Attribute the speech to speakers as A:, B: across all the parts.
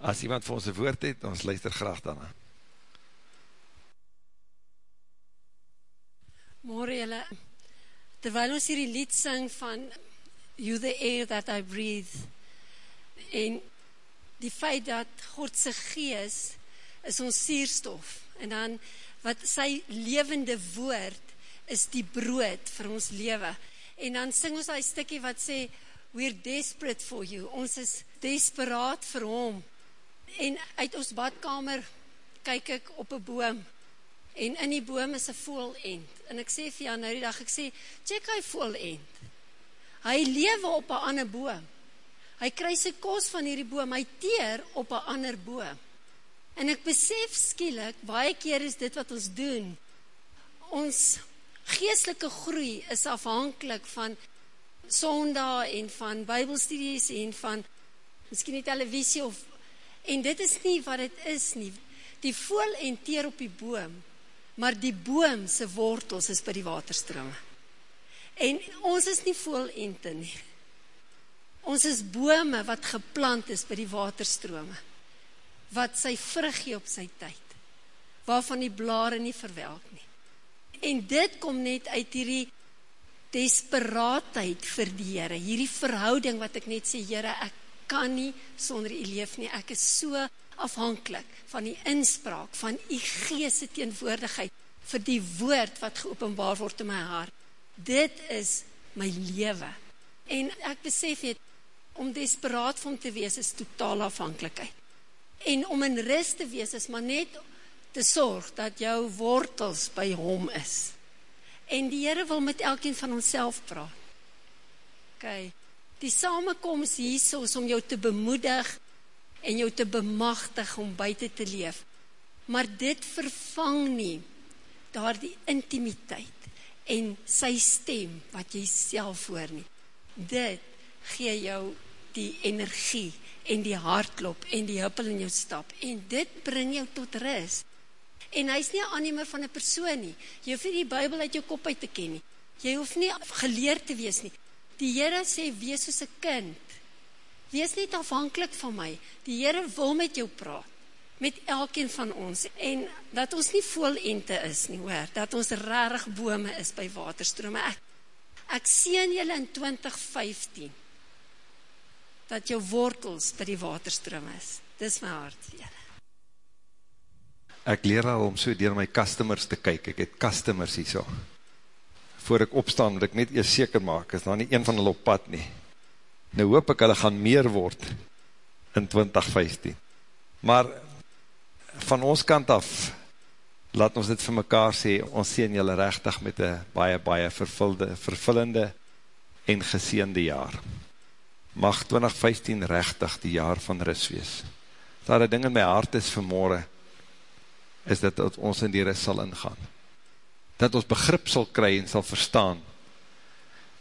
A: As iemand vir ons een woord het, ons luister graag daarna.
B: Morgen julle, terwijl ons hierdie lied sing van You the air that I breathe en die feit dat Godse gees is ons sierstof en dan wat sy levende woord is die brood vir ons lewe. En dan sing ons die stikkie wat sê we're desperate for you. Ons is desperaat vir hom en uit ons badkamer kyk ek op een boom en in die boom is een voel end. En ek sê vir jou nou die dag, ek sê, check hy voel end. Hy lewe op een ander boom. Hy kry sy kos van hierdie boom, hy teer op een ander boom. En ek besef skielik, baie keer is dit wat ons doen. Ons geestelike groei is afhankelijk van sonda en van bybelstudies en van miskien die televisie of en dit is nie wat dit is nie. Die voel en teer op die boom maar die boom se wortels is by die waterstrome. En ons is nie voelente nie. Ons is bome wat geplant is by die waterstrome. Wat sy vrug gee op sy tyd. Waarvan die blare nie verwelk nie. En dit kom net uit hierdie desperaatheid vir die Here, hierdie verhouding wat ek net sê Here, ek kan nie sonder U leef nie. Ek is so afhanklik van die inspraak van u gees se teenwoordigheid vir die woord wat geopenbaar word in my hart. Dit is my lewe. En ek besef het om desperaat van te wees is totale afhanklikheid. En om in rus te wees is maar net te sorg dat jou wortels by hom is. En die Here wil met elkeen van onsself praat. OK. Die samekoms hier is om jou te bemoedig en jou te bemagtig om buite te leef. Maar dit vervang nie daardie intimiteit en sy stem wat jy self hoor nie. Dit gee jou die energie en die hartklop en die huppel in jou stap en dit bring jou tot rus. En hy's nie 'n aannemer van 'n persoon nie. Jy hoef nie die Bybel uit jou kop uit te ken nie. Jy hoef nie geleerd te wees nie. Die Here sê wees soos 'n kind Wees net afhanklik van my. Die Here wil met jou praat met elkeen van ons en dat ons nie volente is nie, hoor, dat ons regtig bome is by waterstrome. Ek ek sien julle in 2015 dat jou wortels by die waterstrome is. Dis my hart vir julle.
A: Ek leer al om so deur my customers te kyk. Ek het customers hierso. Voor ek opstaan, moet ek net eers seker maak is daar nie een van hulle op pad nie. Nou hoop ek hulle gaan meer word in 2015. Maar van ons kant af, laat ons dit vir mekaar sê, ons sien julle rechtig met een baie, baie vervulde, vervullende en geseende jaar. Mag 2015 rechtig die jaar van ris wees. Daar een ding in my hart is vanmorgen, is dat, dat ons in die ris sal ingaan. Dat ons begrip sal kry en sal verstaan,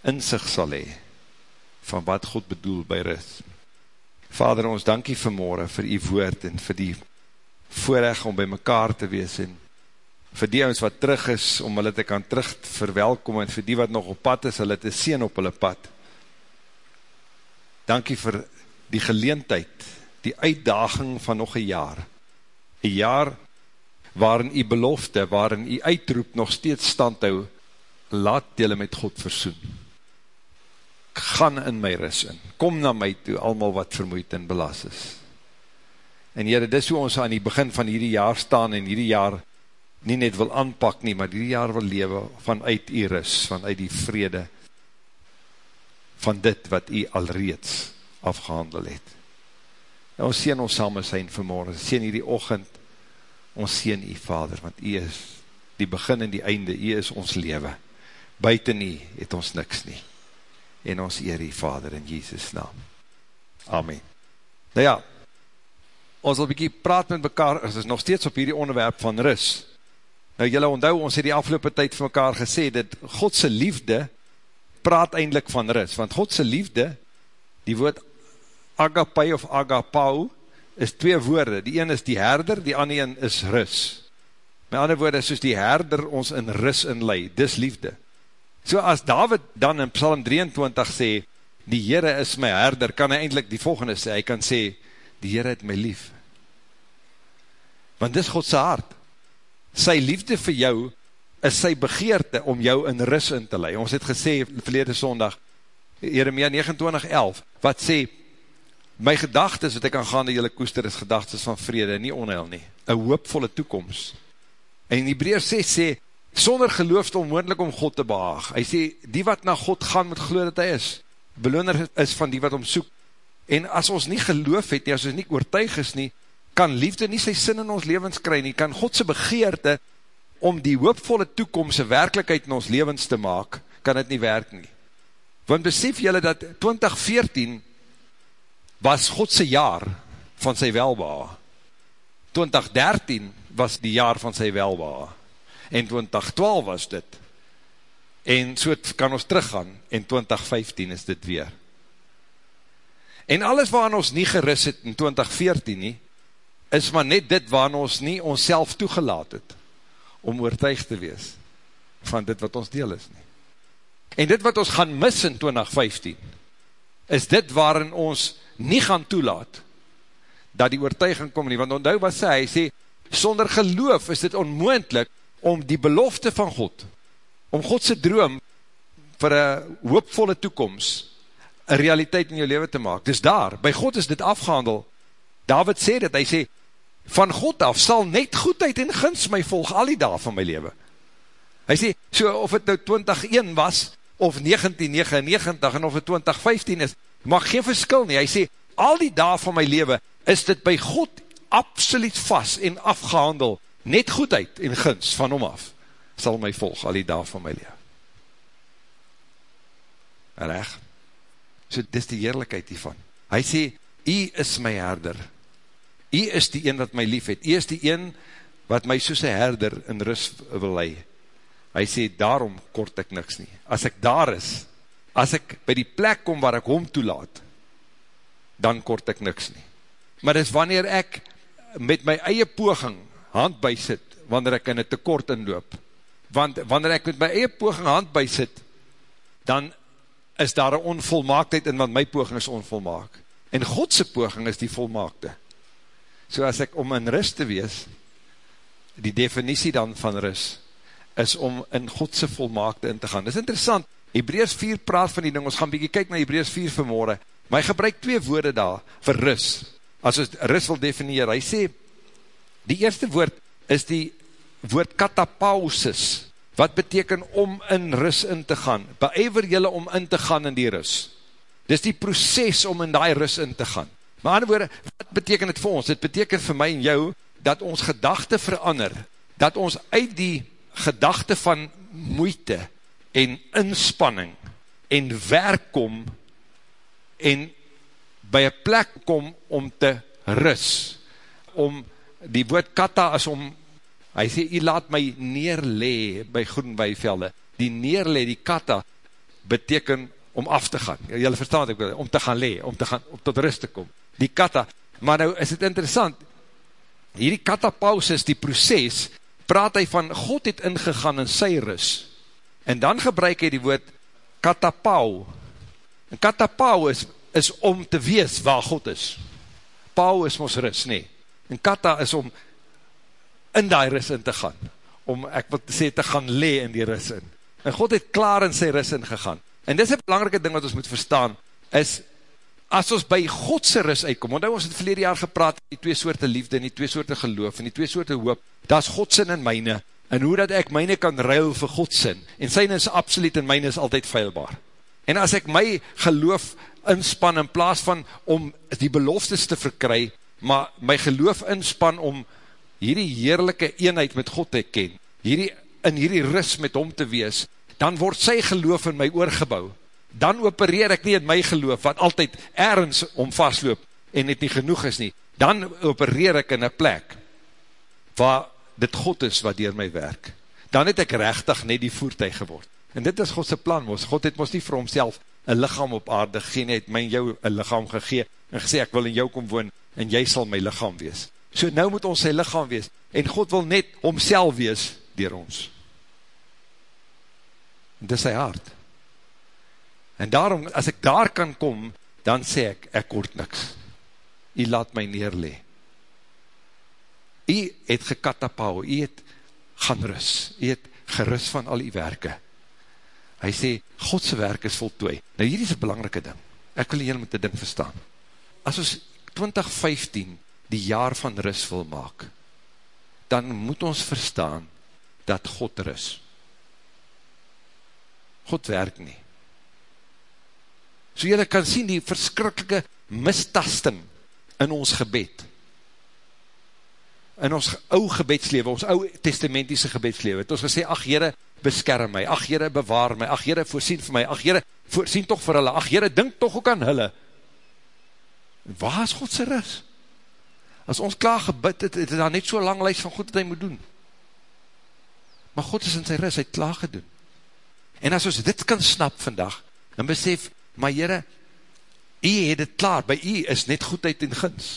A: in sig sal hee, van wat God bedoel by rust. Vader, ons dankie vanmorgen vir die woord en vir die voorrecht om by mekaar te wees en vir die ons wat terug is, om hulle te kan terug verwelkom en vir die wat nog op pad is, hulle te sien op hulle pad. Dankie vir die geleentheid, die uitdaging van nog een jaar. Een jaar waarin die belofte, waarin die uitroep nog steeds stand hou, laat jylle met God versoen gaan in my ris in, kom na my toe, allemaal wat vermoeid en belas is. En Heere, dis hoe ons aan die begin van hierdie jaar staan, en hierdie jaar nie net wil aanpak nie, maar hierdie jaar wil lewe vanuit die ris, vanuit die vrede, van dit wat hy alreeds afgehandel het. En ons sien ons samen zijn vanmorgen, ons sien hierdie ochend, ons sien hy vader, want hy is die begin en die einde, hy is ons lewe. Buiten hy het ons niks nie en ons eer die Vader in Jesus naam. Amen. Nou ja, ons wil bykie praat met mekaar, ons is nog steeds op hierdie onderwerp van rus. Nou jylle onthou, ons het die afgelopen tyd van mekaar gesê, dat Godse liefde praat eindelijk van rus, want Godse liefde, die woord agapai of agapau, is twee woorde, die een is die herder, die ander een is rus. Met ander woorde, soos die herder ons in rus inlei, dis liefde. So as David dan in Psalm 23 sê, die Heere is my herder, kan hy eindelijk die volgende sê, hy kan sê, die Heere het my lief. Want dis Godse hart. Sy liefde vir jou is sy begeerte om jou in ris in te lei. Ons het gesê verlede sondag, Jeremia 29:11, wat sê, my gedagtes wat ek aan gaande jylle koester is gedagtes van vrede, nie onheil nie, een hoopvolle toekomst. En Hebreer 6 sê, sonder geloof is onmoendlik om God te behaag. Hy sê, die wat na God gaan moet geloof dat hy is, beloner is van die wat om soek. En as ons nie geloof het nie, as ons nie oortuig is nie, kan liefde nie sy sin in ons levens kry nie, kan Godse begeerte om die hoopvolle toekomst werkelijkheid in ons levens te maak, kan het nie werk nie. Want besef jylle dat 2014 was Godse jaar van sy welbaa. 2013 was die jaar van sy welbaa. En 2012 was dit. En so kan ons teruggaan, en 2015 is dit weer. En alles waar ons nie geris het in 2014 nie, is maar net dit waar ons nie ons self toegelaat het, om oortuig te wees, van dit wat ons deel is nie. En dit wat ons gaan mis in 2015, is dit waarin ons nie gaan toelaat, dat die oortuiging kom nie, want onthou wat sê, hy sê, sonder geloof is dit onmoendlik, om die belofte van God, om Godse droom, vir een hoopvolle toekomst, een realiteit in jou leven te maak, dis daar, by God is dit afgehandel, David sê dit, hy sê, van God af sal net goedheid en gins my volg al die dag van my leven. Hy sê, so of het nou 2001 was, of 1999, en of het 2015 is, mag geen verskil nie. Hy sê, al die dag van my leven, is dit by God absoluut vast en afgehandel, net goedheid en gins van hom af, sal my volg al die dag van my leven. Reg? So, dis die heerlijkheid hiervan. Hy sê, hy is my herder, Hy is die een wat my lief het. Hy is die een wat my soos een herder in rust wil lei. Hy sê, daarom kort ek niks nie. As ek daar is, as ek by die plek kom waar ek hom toelaat, dan kort ek niks nie. Maar dis wanneer ek met my eie poging hand by sit, wanneer ek in een tekort inloop. Want wanneer ek met my eie poging hand by sit, dan is daar een onvolmaaktheid in, want my poging is onvolmaak. En Godse poging is die volmaakte. So as ek om in rust te wees, die definitie dan van rust, is om in Godse volmaakte in te gaan. Dit is interessant, Hebreus 4 praat van die ding, ons gaan bykie kyk na Hebreus 4 vanmorgen, maar hy gebruik twee woorde daar, vir rust, as ons rust wil definieer, hy sê, die eerste woord is die woord katapausis, wat beteken om in rust in te gaan, beëver jylle om in te gaan in die rust, dis die proces om in die rust in te gaan, Maar ander woorde, wat beteken het vir ons? Het beteken vir my en jou, dat ons gedachte verander, dat ons uit die gedachte van moeite en inspanning en werk kom en by een plek kom om te rus, om die woord kata is om, hy sê, jy laat my neerlee by groenweivelde, die neerlee, die kata, beteken om af te gaan, jylle verstaan wat ek wil, om te gaan lee, om te gaan, om tot rust te kom, die kata, maar nou is het interessant, hierdie katapausis, die proces, praat hy van, God het ingegaan in sy rus, en dan gebruik hy die woord katapau, en katapau is, is om te wees waar God is, pau is ons rus, nee, en kata is om in die rus in te gaan, om, ek wil sê, te gaan le in die rus in, en God het klaar in sy rus in gegaan, en dit is een belangrike ding wat ons moet verstaan, is, as ons by Godse ris uitkom, want ons het verlede jaar gepraat, die twee soorte liefde, en die twee soorte geloof, en die twee soorte hoop, dat is Godsin en myne, en hoe dat ek myne kan ruil vir Godsin, en syne is absoluut, en myne is altyd veilbaar. En as ek my geloof inspan, in plaas van om die beloftes te verkry, maar my geloof inspan om hierdie heerlijke eenheid met God te ken, hierdie, in hierdie ris met hom te wees, dan word sy geloof in my oorgebouw, dan opereer ek nie in my geloof, wat altyd ergens om vastloop, en het nie genoeg is nie, dan opereer ek in een plek, waar dit God is wat dier my werk, dan het ek rechtig net die voertuig geword, en dit is Godse plan, mos. God het ons nie vir homself een lichaam op aarde gegeen, het my en jou een lichaam gegeen, en gesê, ek wil in jou kom woon, en jy sal my lichaam wees, so nou moet ons sy lichaam wees, en God wil net homself wees, dier ons, en dit is sy hart, En daarom, as ek daar kan kom, dan sê ek, ek kort niks. jy laat my neerlee. Jy het gekatapau, jy het gaan rus, jy het gerus van al die werke. Hy sê, Godse werk is voltooi. Nou hier is een belangrike ding, ek wil hier met die ding verstaan. As ons 2015 die jaar van rus wil maak, dan moet ons verstaan, dat God rus. God werk nie. So jylle kan sien die verskrikkelike mistasting in ons gebed. In ons ou gebedslewe, ons ou testamentiese gebedslewe, het ons gesê, ach jyre, beskerm my, ach jyre, bewaar my, ach jyre, voorsien vir my, ach jyre, voorsien toch vir hulle, ach jyre, dink toch ook aan hulle. Waar is Godse ris? As ons klaar gebid het, het daar net so lang lijst van God wat hy moet doen. Maar God is in sy ris, hy het klaar gedoen. En as ons dit kan snap vandag, dan besef, maar jyre, jy het het klaar, by jy is net goedheid en gins.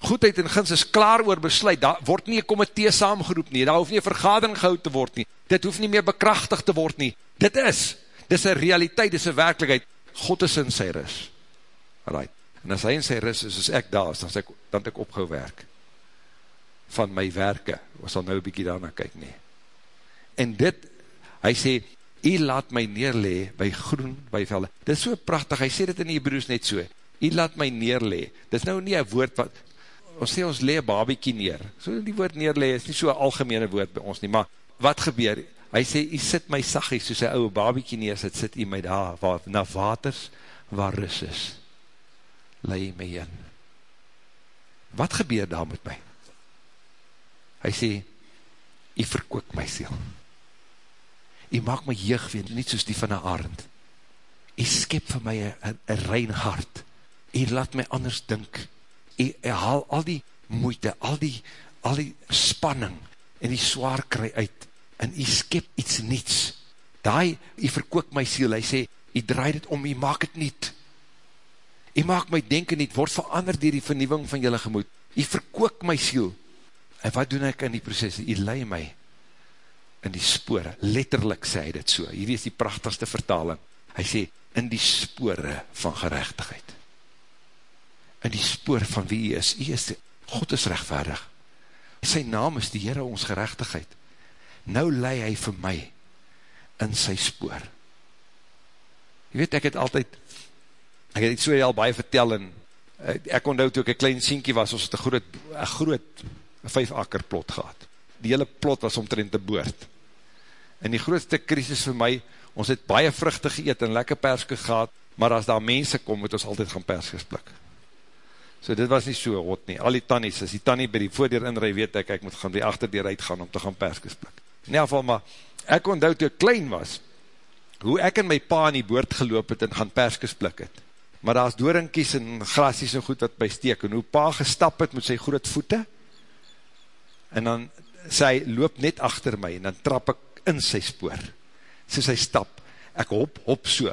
A: Goedheid en gins is klaar oor besluit, daar word nie een komitee saamgeroep nie, daar hoef nie een vergadering gehoud te word nie, dit hoef nie meer bekrachtig te word nie, dit is, dit is een realiteit, dit is een werkelijkheid, God is in sy ris. Right. En as hy in sy ris is, as ek daar is, dan, ek, dan ek opgehou werk, van my werke, ons sal nou een bykie daarna kyk nie. En dit, hy sê, hy laat my neerlee by groen, by velde. Dit is so prachtig, hy sê dit in die Hebrews net so, hy laat my neerlee. Dit is nou nie een woord wat, ons sê ons lee babiekie neer. So die woord neerlee is nie so algemene woord by ons nie, maar wat gebeur? Hy sê, hy sit my sagie, soos hy ouwe babiekie neer sit, sit hy my daar, waar, na waters, waar rus is. Lei my in. Wat gebeur daar met my? Hy sê, hy verkook my siel. Hy maak my jeug weer, niet soos die van een arend. Hy skep vir my een rein hart. Hy laat my anders dink. Haal al die moeite, al die, al die spanning en die zwaar kry uit. En hy skep iets niets. Daai, hy verkook my siel. Hy sê, hy draai dit om, hy maak het niet. Hy maak my denken niet, word verander dier die vernieuwing van jylle gemoed. Hy verkook my siel. En wat doen ek in die proces? Hy lei my in die spore, letterlik sê hy dit so, hierdie is die prachtigste vertaling, hy sê, in die spore van gerechtigheid, in die spoor van wie hy is, hy is, God is rechtvaardig, sy naam is die Heere ons gerechtigheid, nou lei hy vir my, in sy spoor, jy weet, ek het altyd, ek het so al baie vertel, en eh, ek onthou toe ek een klein sienkie was, ons het een groot, een groot, vijf akker plot gehad, die hele plot was omtrent te boord. En die grootste krisis vir my, ons het baie vruchte geëet en lekker perskes gehad, maar as daar mense kom, moet ons altyd gaan perskes plik. So dit was nie so hot nie. Al die tannies, as die tannie by die voordeur inrij, weet ek, ek moet gaan die achterdeur uitgaan om te gaan perskes plik. In ieder geval, maar ek onthou toe ek klein was, hoe ek en my pa in die boord geloop het en gaan perskes plik het. Maar daar is doorinkies en grasies en goed wat by steek, en hoe pa gestap het met sy groot voete, en dan sê hy, loop net achter my, en dan trap ek in sy spoor, soos hy stap, ek hop, hop so,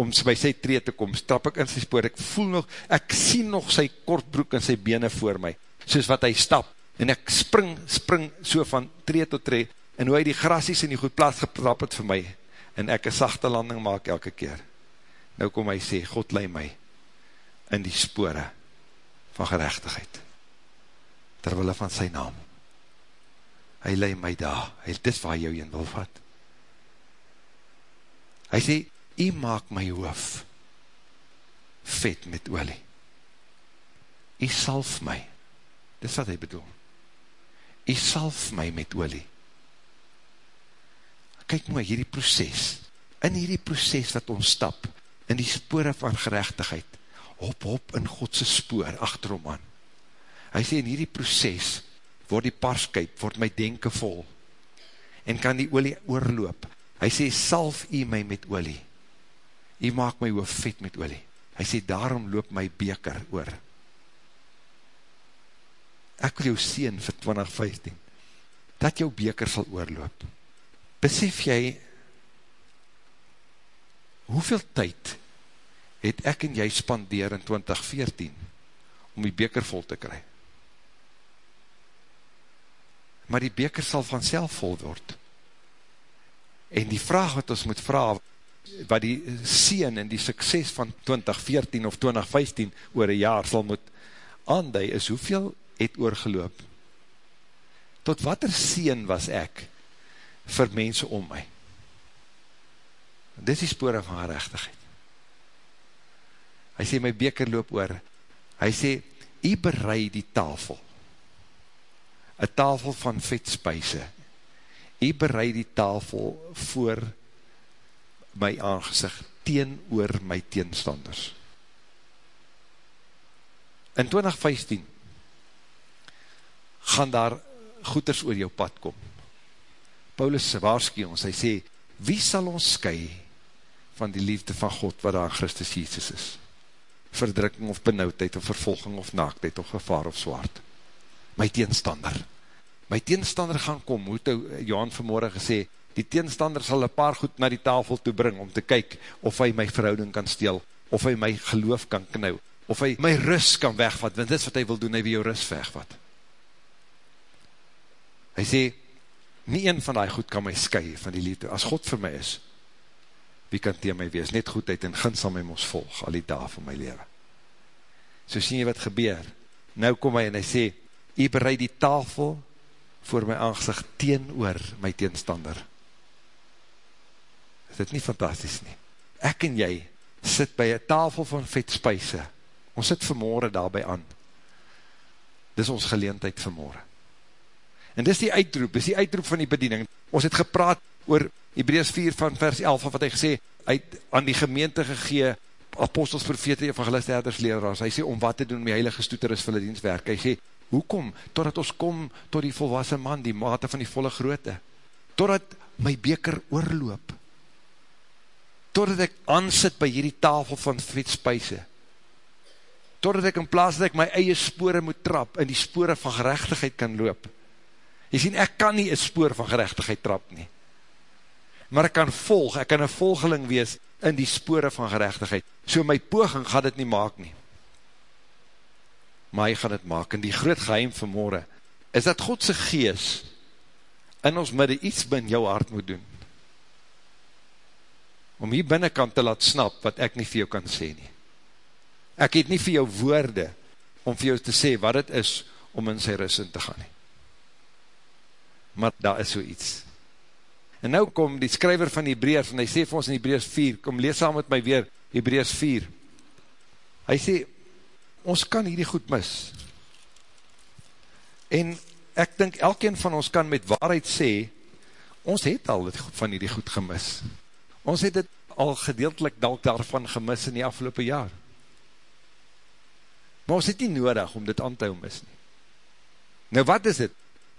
A: om by sy tree te kom, trap ek in sy spoor, ek voel nog, ek sien nog sy kortbroek en sy bene voor my, soos wat hy stap, en ek spring, spring so van tree tot tree, en hoe hy die grasies in die goed plaats getrap het vir my, en ek een sachte landing maak elke keer. Nou kom hy sê, God lei my in die spore van gerechtigheid, terwille van sy naam hy lei my daar, hy, dis waar jou een wil vat. Hy sê, hy maak my hoof vet met olie. Hy salf my, dis wat hy bedoel. Hy salf my met olie. Kijk mooi, hierdie proces, in hierdie proces wat ons stap, in die spore van gerechtigheid, hop, hop in Godse spoor, achterom aan. Hy sê, in hierdie proces, word die parskuip, word my denken vol, en kan die olie oorloop. Hy sê, salf jy my met olie, jy maak my hoof vet met olie. Hy sê, daarom loop my beker oor. Ek wil jou sien vir 2015, dat jou beker sal oorloop. Besef jy, hoeveel tyd het ek en jy spandeer in 2014, om die beker vol te kry? maar die beker sal vanself vol word. En die vraag wat ons moet vraag, wat die sien en die sukses van 2014 of 2015 oor een jaar sal moet aandui is hoeveel het oorgeloop. Tot wat er seen was ek vir mense om my. Dit is die spore van gerechtigheid. Hy sê, my beker loop oor. Hy sê, jy bereid die tafel. Een tafel van vetspuise. Jy bereid die tafel voor my aangezicht teen oor my teenstanders. In 2015 gaan daar goeders oor jou pad kom. Paulus waarskie ons, hy sê, wie sal ons sky van die liefde van God wat daar in Christus Jesus is? Verdrukking of benauwdheid of vervolging of naaktheid of gevaar of zwaard. My teenstander. My teenstander gaan kom, hoe het Johan vanmorgen gesê, die teenstander sal een paar goed na die tafel toe bring, om te kyk of hy my verhouding kan steel, of hy my geloof kan knou, of hy my rust kan wegvat, want dit is wat hy wil doen, hy wil jou rust wegvat. Hy sê, nie een van die goed kan my sky van die liefde, as God vir my is, wie kan tegen my wees, net goedheid en gins sal my mos volg, al die dag van my leven. So sien jy wat gebeur, nou kom hy en hy sê, jy bereid die tafel voor my aangezicht teen oor my teenstander. Is dit nie fantastisch nie? Ek en jy sit by een tafel van vetspuise, ons sit vanmorgen daarby aan. Dis ons geleentheid vanmorgen. En dis die uitroep, dis die uitroep van die bediening. Ons het gepraat oor Hebreus 4 van vers 11, wat hy gesê, hy het aan die gemeente gegee, apostels, profete, evangeliste, herders, leraars, hy sê, om wat te doen die heilige stoeter is vir die dienstwerk. Hy sê, hoekom? Totdat ons kom tot die volwassen man, die mate van die volle groote. Totdat my beker oorloop. Totdat ek aansit by hierdie tafel van vetspuise. Totdat ek in plaas dat ek my eie spore moet trap, in die spore van gerechtigheid kan loop. Jy sien, ek kan nie een spoor van gerechtigheid trap nie. Maar ek kan volg, ek kan een volgeling wees in die spore van gerechtigheid. So my poging gaat dit nie maak nie. Maar hy gaat dit maak. En die groot geheim van morgen, is dat Godse gees in ons midde iets bin jou hart moet doen. Om hier binnenkant te laat snap wat ek nie vir jou kan sê nie. Ek het nie vir jou woorde om vir jou te sê wat het is om in sy ris in te gaan nie maar daar is so iets. En nou kom die skryver van Hebreus, en hy sê vir ons in Hebreus 4, kom lees saam met my weer, Hebreus 4. Hy sê, ons kan hierdie goed mis. En ek dink, elkeen van ons kan met waarheid sê, ons het al van hierdie goed gemis. Ons het het al gedeeltelik dalk daarvan gemis in die afgelopen jaar. Maar ons het nie nodig om dit aan te hou mis nie. Nou wat is het?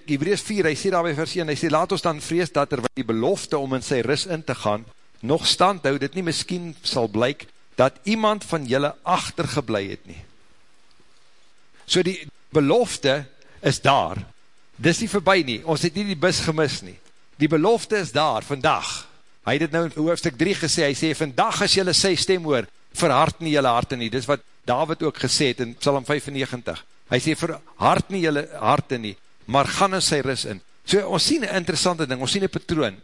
A: Hebreus 4, hy sê daarby vers 1, hy sê, laat ons dan vrees dat er die belofte om in sy ris in te gaan, nog stand hou, dit nie miskien sal blyk, dat iemand van julle achtergeblij het nie. So die belofte is daar, dis nie voorbij nie, ons het nie die bus gemis nie, die belofte is daar, vandag, hy het het nou in hoofdstuk 3 gesê, hy sê, vandag as julle sy stem hoor, verhard nie julle harte nie, dis wat David ook gesê het in Psalm 95, hy sê, verhard nie julle harte nie, maar gaan in sy ris in. So ons sien een interessante ding, ons sien een patroon.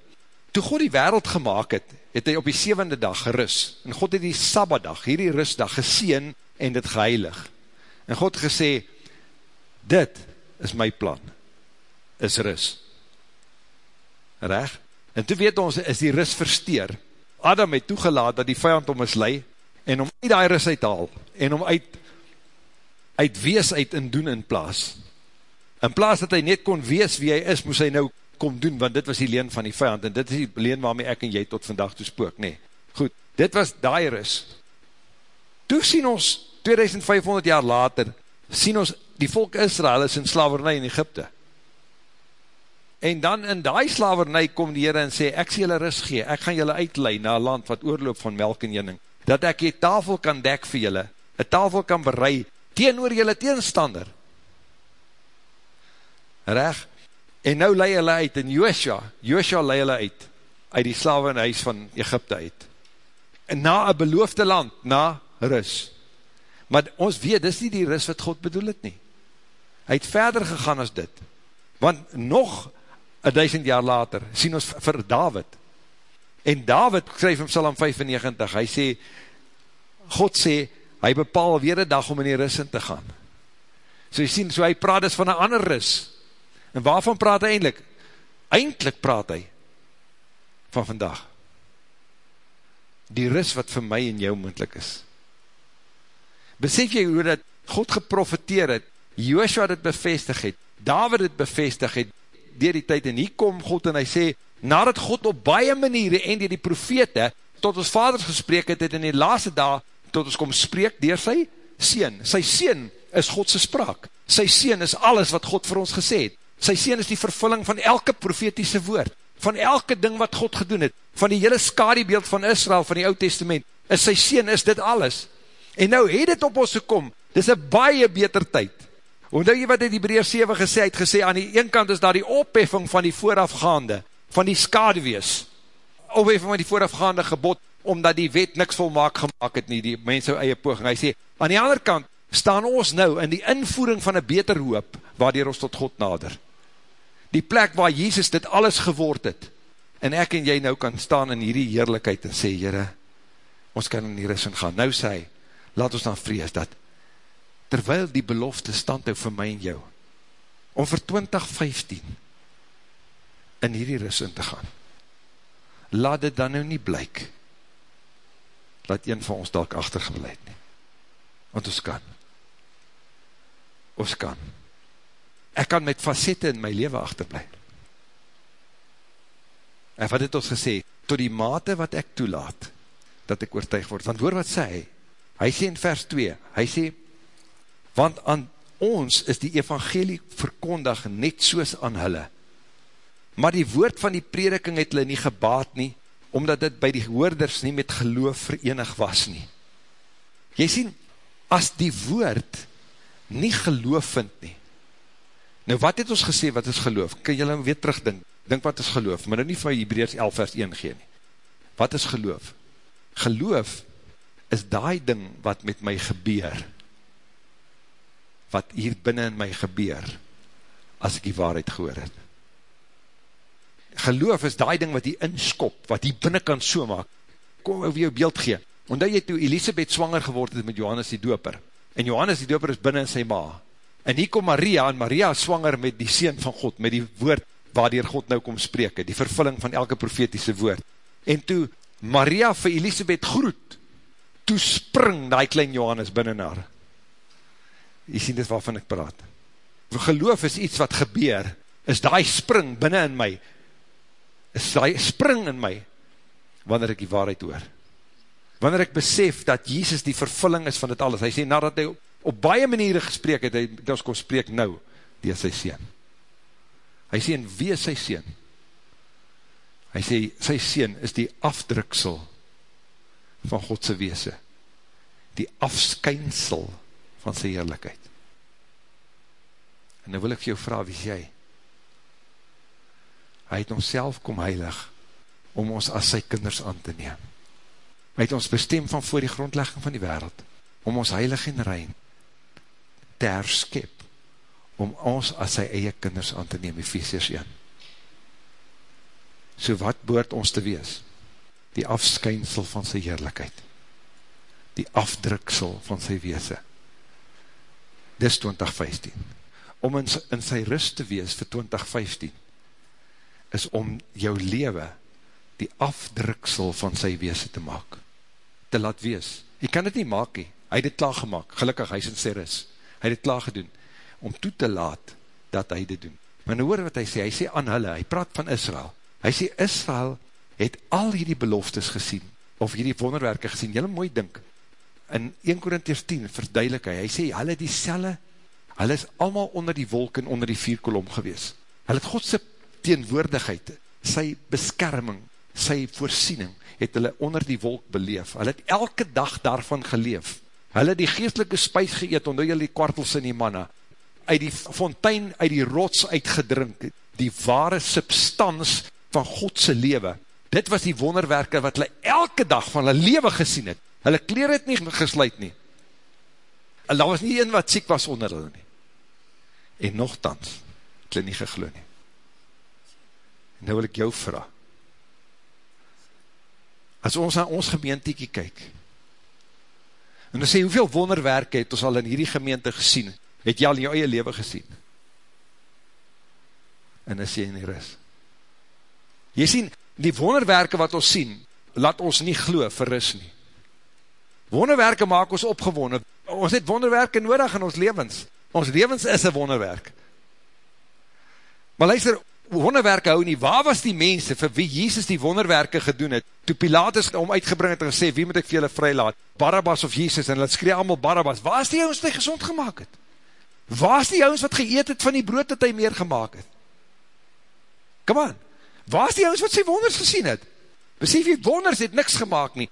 A: Toe God die wereld gemaakt het, het hy op die sevende dag geris. En God het die sabbadag, hierdie risdag, geseen en dit geheilig. En God gesê, dit is my plan, is ris. Reg? En toe weet ons, is die ris versteer. Adam het toegelaat dat die vijand om is lei, en om uit die ris uithaal, en om uit, uit wees uit in doen in plaas, In plaas dat hy net kon wees wie hy is, moes hy nou kom doen, want dit was die leen van die vijand, en dit is die leen waarmee ek en jy tot vandag toe spook, nee. Goed, dit was Dairus. Toe sien ons, 2500 jaar later, sien ons, die volk Israel is in slavernij in Egypte. En dan in die slavernij kom die Heere en sê, ek sê julle ris gee, ek gaan julle uitlei na een land wat oorloop van melk en jening, dat ek die tafel kan dek vir julle, een tafel kan berei, teen oor julle teenstander, Reg? En nou lei hulle uit in Joshua, Joshua lei hulle uit, uit die huis van Egypte uit. En na een beloofde land, na rus. Maar ons weet, dis nie die rus wat God bedoel het nie. Hy het verder gegaan as dit. Want nog een duisend jaar later, sien ons vir David. En David skryf in Psalm 95, hy sê, God sê, hy bepaal weer een dag om in die rus in te gaan. So jy sien, so hy praat is van een ander ris. En waarvan praat hy eindelijk? Eindelijk praat hy van vandag. Die ris wat vir my en jou moendlik is. Besef jy hoe dat God geprofiteer het, Joshua het bevestig het, David het bevestig het, dier die tyd, en hier kom God en hy sê, nadat God op baie maniere en dier die profete, tot ons vaders gesprek het, het in die laaste dag, tot ons kom spreek, dier sy sien. Sy sien is Godse spraak. Sy sien is alles wat God vir ons gesê het. Sy sien is die vervulling van elke profetiese woord, van elke ding wat God gedoen het, van die hele skadiebeeld van Israel, van die oud testament, is sy sien, is dit alles. En nou het het op ons gekom, dis een baie beter tyd. Omdat jy wat het die Breer 7 gesê, het gesê, aan die ene kant is daar die opheffing van die voorafgaande, van die skadewees, opheffing van die voorafgaande gebod, omdat die wet niks volmaak gemaakt het nie, die mense eie poging. Hy sê, aan die andere kant, staan ons nou in die invoering van een beter hoop, waardier ons tot God nader. Die plek waar Jezus dit alles geword het, en ek en jy nou kan staan in hierdie heerlijkheid en sê, Heere, ons kan in die ris gaan. Nou sê hy, laat ons dan vrees dat, terwyl die belofte stand hou vir my en jou, om vir 2015 in hierdie ris in te gaan, laat dit dan nou nie blyk, laat een van ons dalk achtergebleid nie. Want ons kan. Ons kan. Ek kan met facette in my leven achterblij. En wat het ons gesê, tot die mate wat ek toelaat, dat ek oortuig word. Want hoor wat sê hy? Hy sê in vers 2, hy sê, want aan ons is die evangelie verkondig net soos aan hulle. Maar die woord van die prediking het hulle nie gebaat nie, omdat dit by die hoorders nie met geloof verenig was nie. Jy sien, as die woord nie geloof vind nie, nou wat het ons gesê wat is geloof? Kan jy weer terugdink, dink wat is geloof, maar nou nie van Hebreus 11 vers 1 gee nie. Wat is geloof? Geloof is daai ding wat met my gebeur, wat hier binnen in my gebeur, as ek die waarheid gehoor het. Geloof is daai ding wat die inskop, wat die binnenkant so maak. Kom over jou beeld gee. Omdat jy toe Elisabeth swanger geword het met Johannes die doper, en Johannes die doper is binnen in sy ma, en hier kom Maria, en Maria is swanger met die Seen van God, met die woord waardier God nou kom spreke, die vervulling van elke profetiese woord. En toe Maria vir Elisabeth groet, toe spring die klein Johannes binnen haar. Jy sien dit waarvan ek praat. Geloof is iets wat gebeur, is die spring binnen in my, is die spring in my, wanneer ek die waarheid hoor. Wanneer ek besef dat Jesus die vervulling is van dit alles, hy sê, nadat hy op baie maniere gesprek het, hy ons kom spreek nou, die sy sien. Hy sê, en wie is sy sien? Hy sê, sy sien is die afdruksel van Godse weese, die afskynsel van sy heerlijkheid. En nou wil ek vir jou vraag, wie is jy? Hy het ons self kom heilig, om ons as sy kinders aan te neem. Hy het ons bestem van voor die grondlegging van die wereld, om ons heilig en rein te herskep, om ons as sy eie kinders aan te neem, Ephesians 1. So wat boort ons te wees? Die afskynsel van sy heerlijkheid. Die afdruksel van sy weese. Dis 2015. Om in, in sy rust te wees vir 2015, is om jou lewe die afdruksel van sy weese te maak. Te laat wees. Jy kan dit nie maak nie. Hy het dit klaar gemaakt. Gelukkig, hy is in sy ris. Hy het dit klaar gedoen om toe te laat dat hy dit doen. Maar nou hoor wat hy sê, hy sê aan hulle, hy praat van Israel, hy sê Israel het al hierdie beloftes gesien, of hierdie wonderwerke gesien, jylle mooi dink, in 1 Korinties 10 verduidelik hy, hy sê, hulle die selle, hulle is allemaal onder die wolk en onder die vierkolom gewees, hulle het Godse teenwoordigheid, sy beskerming, sy voorsiening, het hulle onder die wolk beleef, hulle het elke dag daarvan geleef, hulle die geestelike spuis geëet, onder julle die kwartels in die manna, uit die fontein, uit die rots uitgedrink, die ware substans van Godse lewe. Dit was die wonderwerke wat hulle elke dag van hulle lewe gesien het. Hulle kleer het nie gesluit nie. En daar was nie een wat siek was onder hulle nie. En nogthans, het hulle nie geglo nie. En nou wil ek jou vraag. As ons aan ons gemeentiekie kyk, en ons sê, hoeveel wonderwerke het ons al in hierdie gemeente gesien, Het jy al in jou eie leven gesien? En is jy in die ris. Jy sien, die wonderwerke wat ons sien, laat ons nie glo vir ris nie. Wonderwerke maak ons opgewonnen. Ons het wonderwerke nodig in ons levens. Ons levens is een wonderwerk. Maar luister, wonderwerke hou nie. Waar was die mense vir wie Jesus die wonderwerke gedoen het? Toe Pilatus om uitgebring het en gesê, wie moet ek vir julle vrylaat? Barabbas of Jesus? En hulle skree allemaal Barabbas. Waar is die ouwens wat hy gezond gemaakt het? Waar is die ouwens wat geëet het van die brood dat hy meer gemaakt het? Come on. Waar is die ouwens wat sy wonders gesien het? Besef jy, wonders het niks gemaakt nie.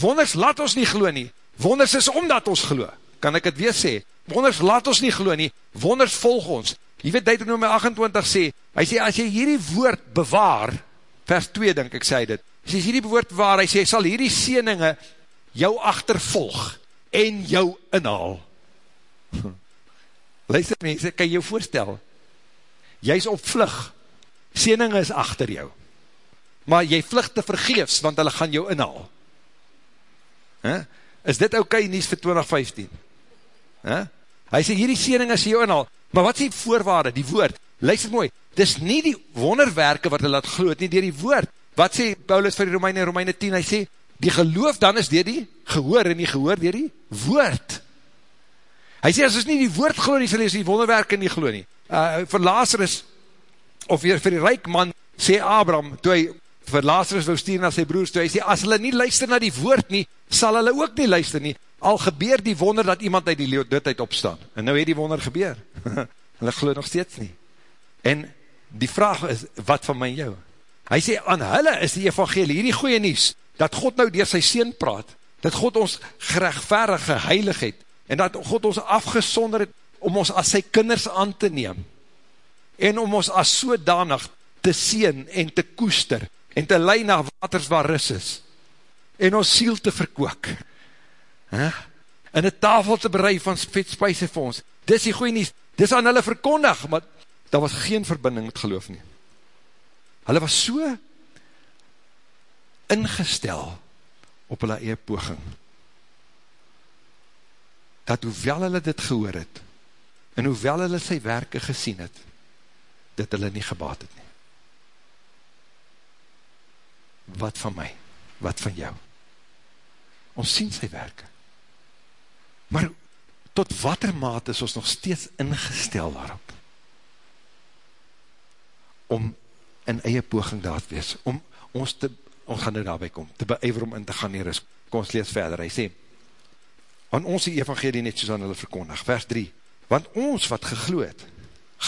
A: Wonders laat ons nie glo nie. Wonders is omdat ons glo. Kan ek het weer sê? Wonders laat ons nie glo nie. Wonders volg ons. Jy weet, Deuteronomie 28 sê, hy sê, as jy hierdie woord bewaar, vers 2 denk ek sê dit, as jy hierdie woord bewaar, hy sê, sal hierdie sieninge jou achtervolg en jou inhaal. Luister mense, kan jy jou voorstel, jy is op vlug, sieninge is achter jou, maar jy vlug te vergeefs, want hulle gaan jou inhaal. Huh? Is dit ok nies vir 2015? Huh? Hy sê, hierdie siening is jou inhaal, maar wat is die voorwaarde, die woord? Luister mooi, dis nie die wonderwerke wat hy laat gloot, nie dier die woord. Wat sê Paulus vir die Romeine, Romeine 10, hy sê, die geloof dan is dier die gehoor, en die gehoor dier die woord. Hy sê, as ons nie die woord glo nie, sal hy die wonderwerke nie glo nie. Uh, vir Lazarus, of weer vir die rijk man, sê Abraham, toe hy vir Lazarus wou stuur na sy broers toe, hy sê, as hulle nie luister na die woord nie, sal hulle ook nie luister nie, al gebeur die wonder dat iemand uit die doodheid opstaan, en nou het die wonder gebeur, hulle geloof nog steeds nie, en die vraag is, wat van my en jou? Hy sê, aan hulle is die evangelie, hierdie goeie nies, dat God nou dier sy sien praat, dat God ons gerechtverige heiligheid, en dat God ons afgesonder het, om ons as sy kinders aan te neem, en om ons as sodanig te sien en te koester, en te lei na waters waar ris is, en ons siel te verkook, en een tafel te berei van vetspuise vir ons, dis die goeie nies, dis aan hulle verkondig, maar daar was geen verbinding met geloof nie. Hulle was so ingestel op hulle eie poging, dat hoewel hulle dit gehoor het, en hoewel hulle sy werke gesien het, dit hulle nie gebaat het nie. wat van my, wat van jou. Ons sien sy werke. Maar tot wat er maat is ons nog steeds ingestel daarop, om in eie poging daar te wees, om ons te, ons gaan nou daarby kom, te beijver om in te gaan hier is. Kom ons lees verder, hy sê, aan ons die evangelie net soos aan hulle verkondig, vers 3, want ons wat gegloed,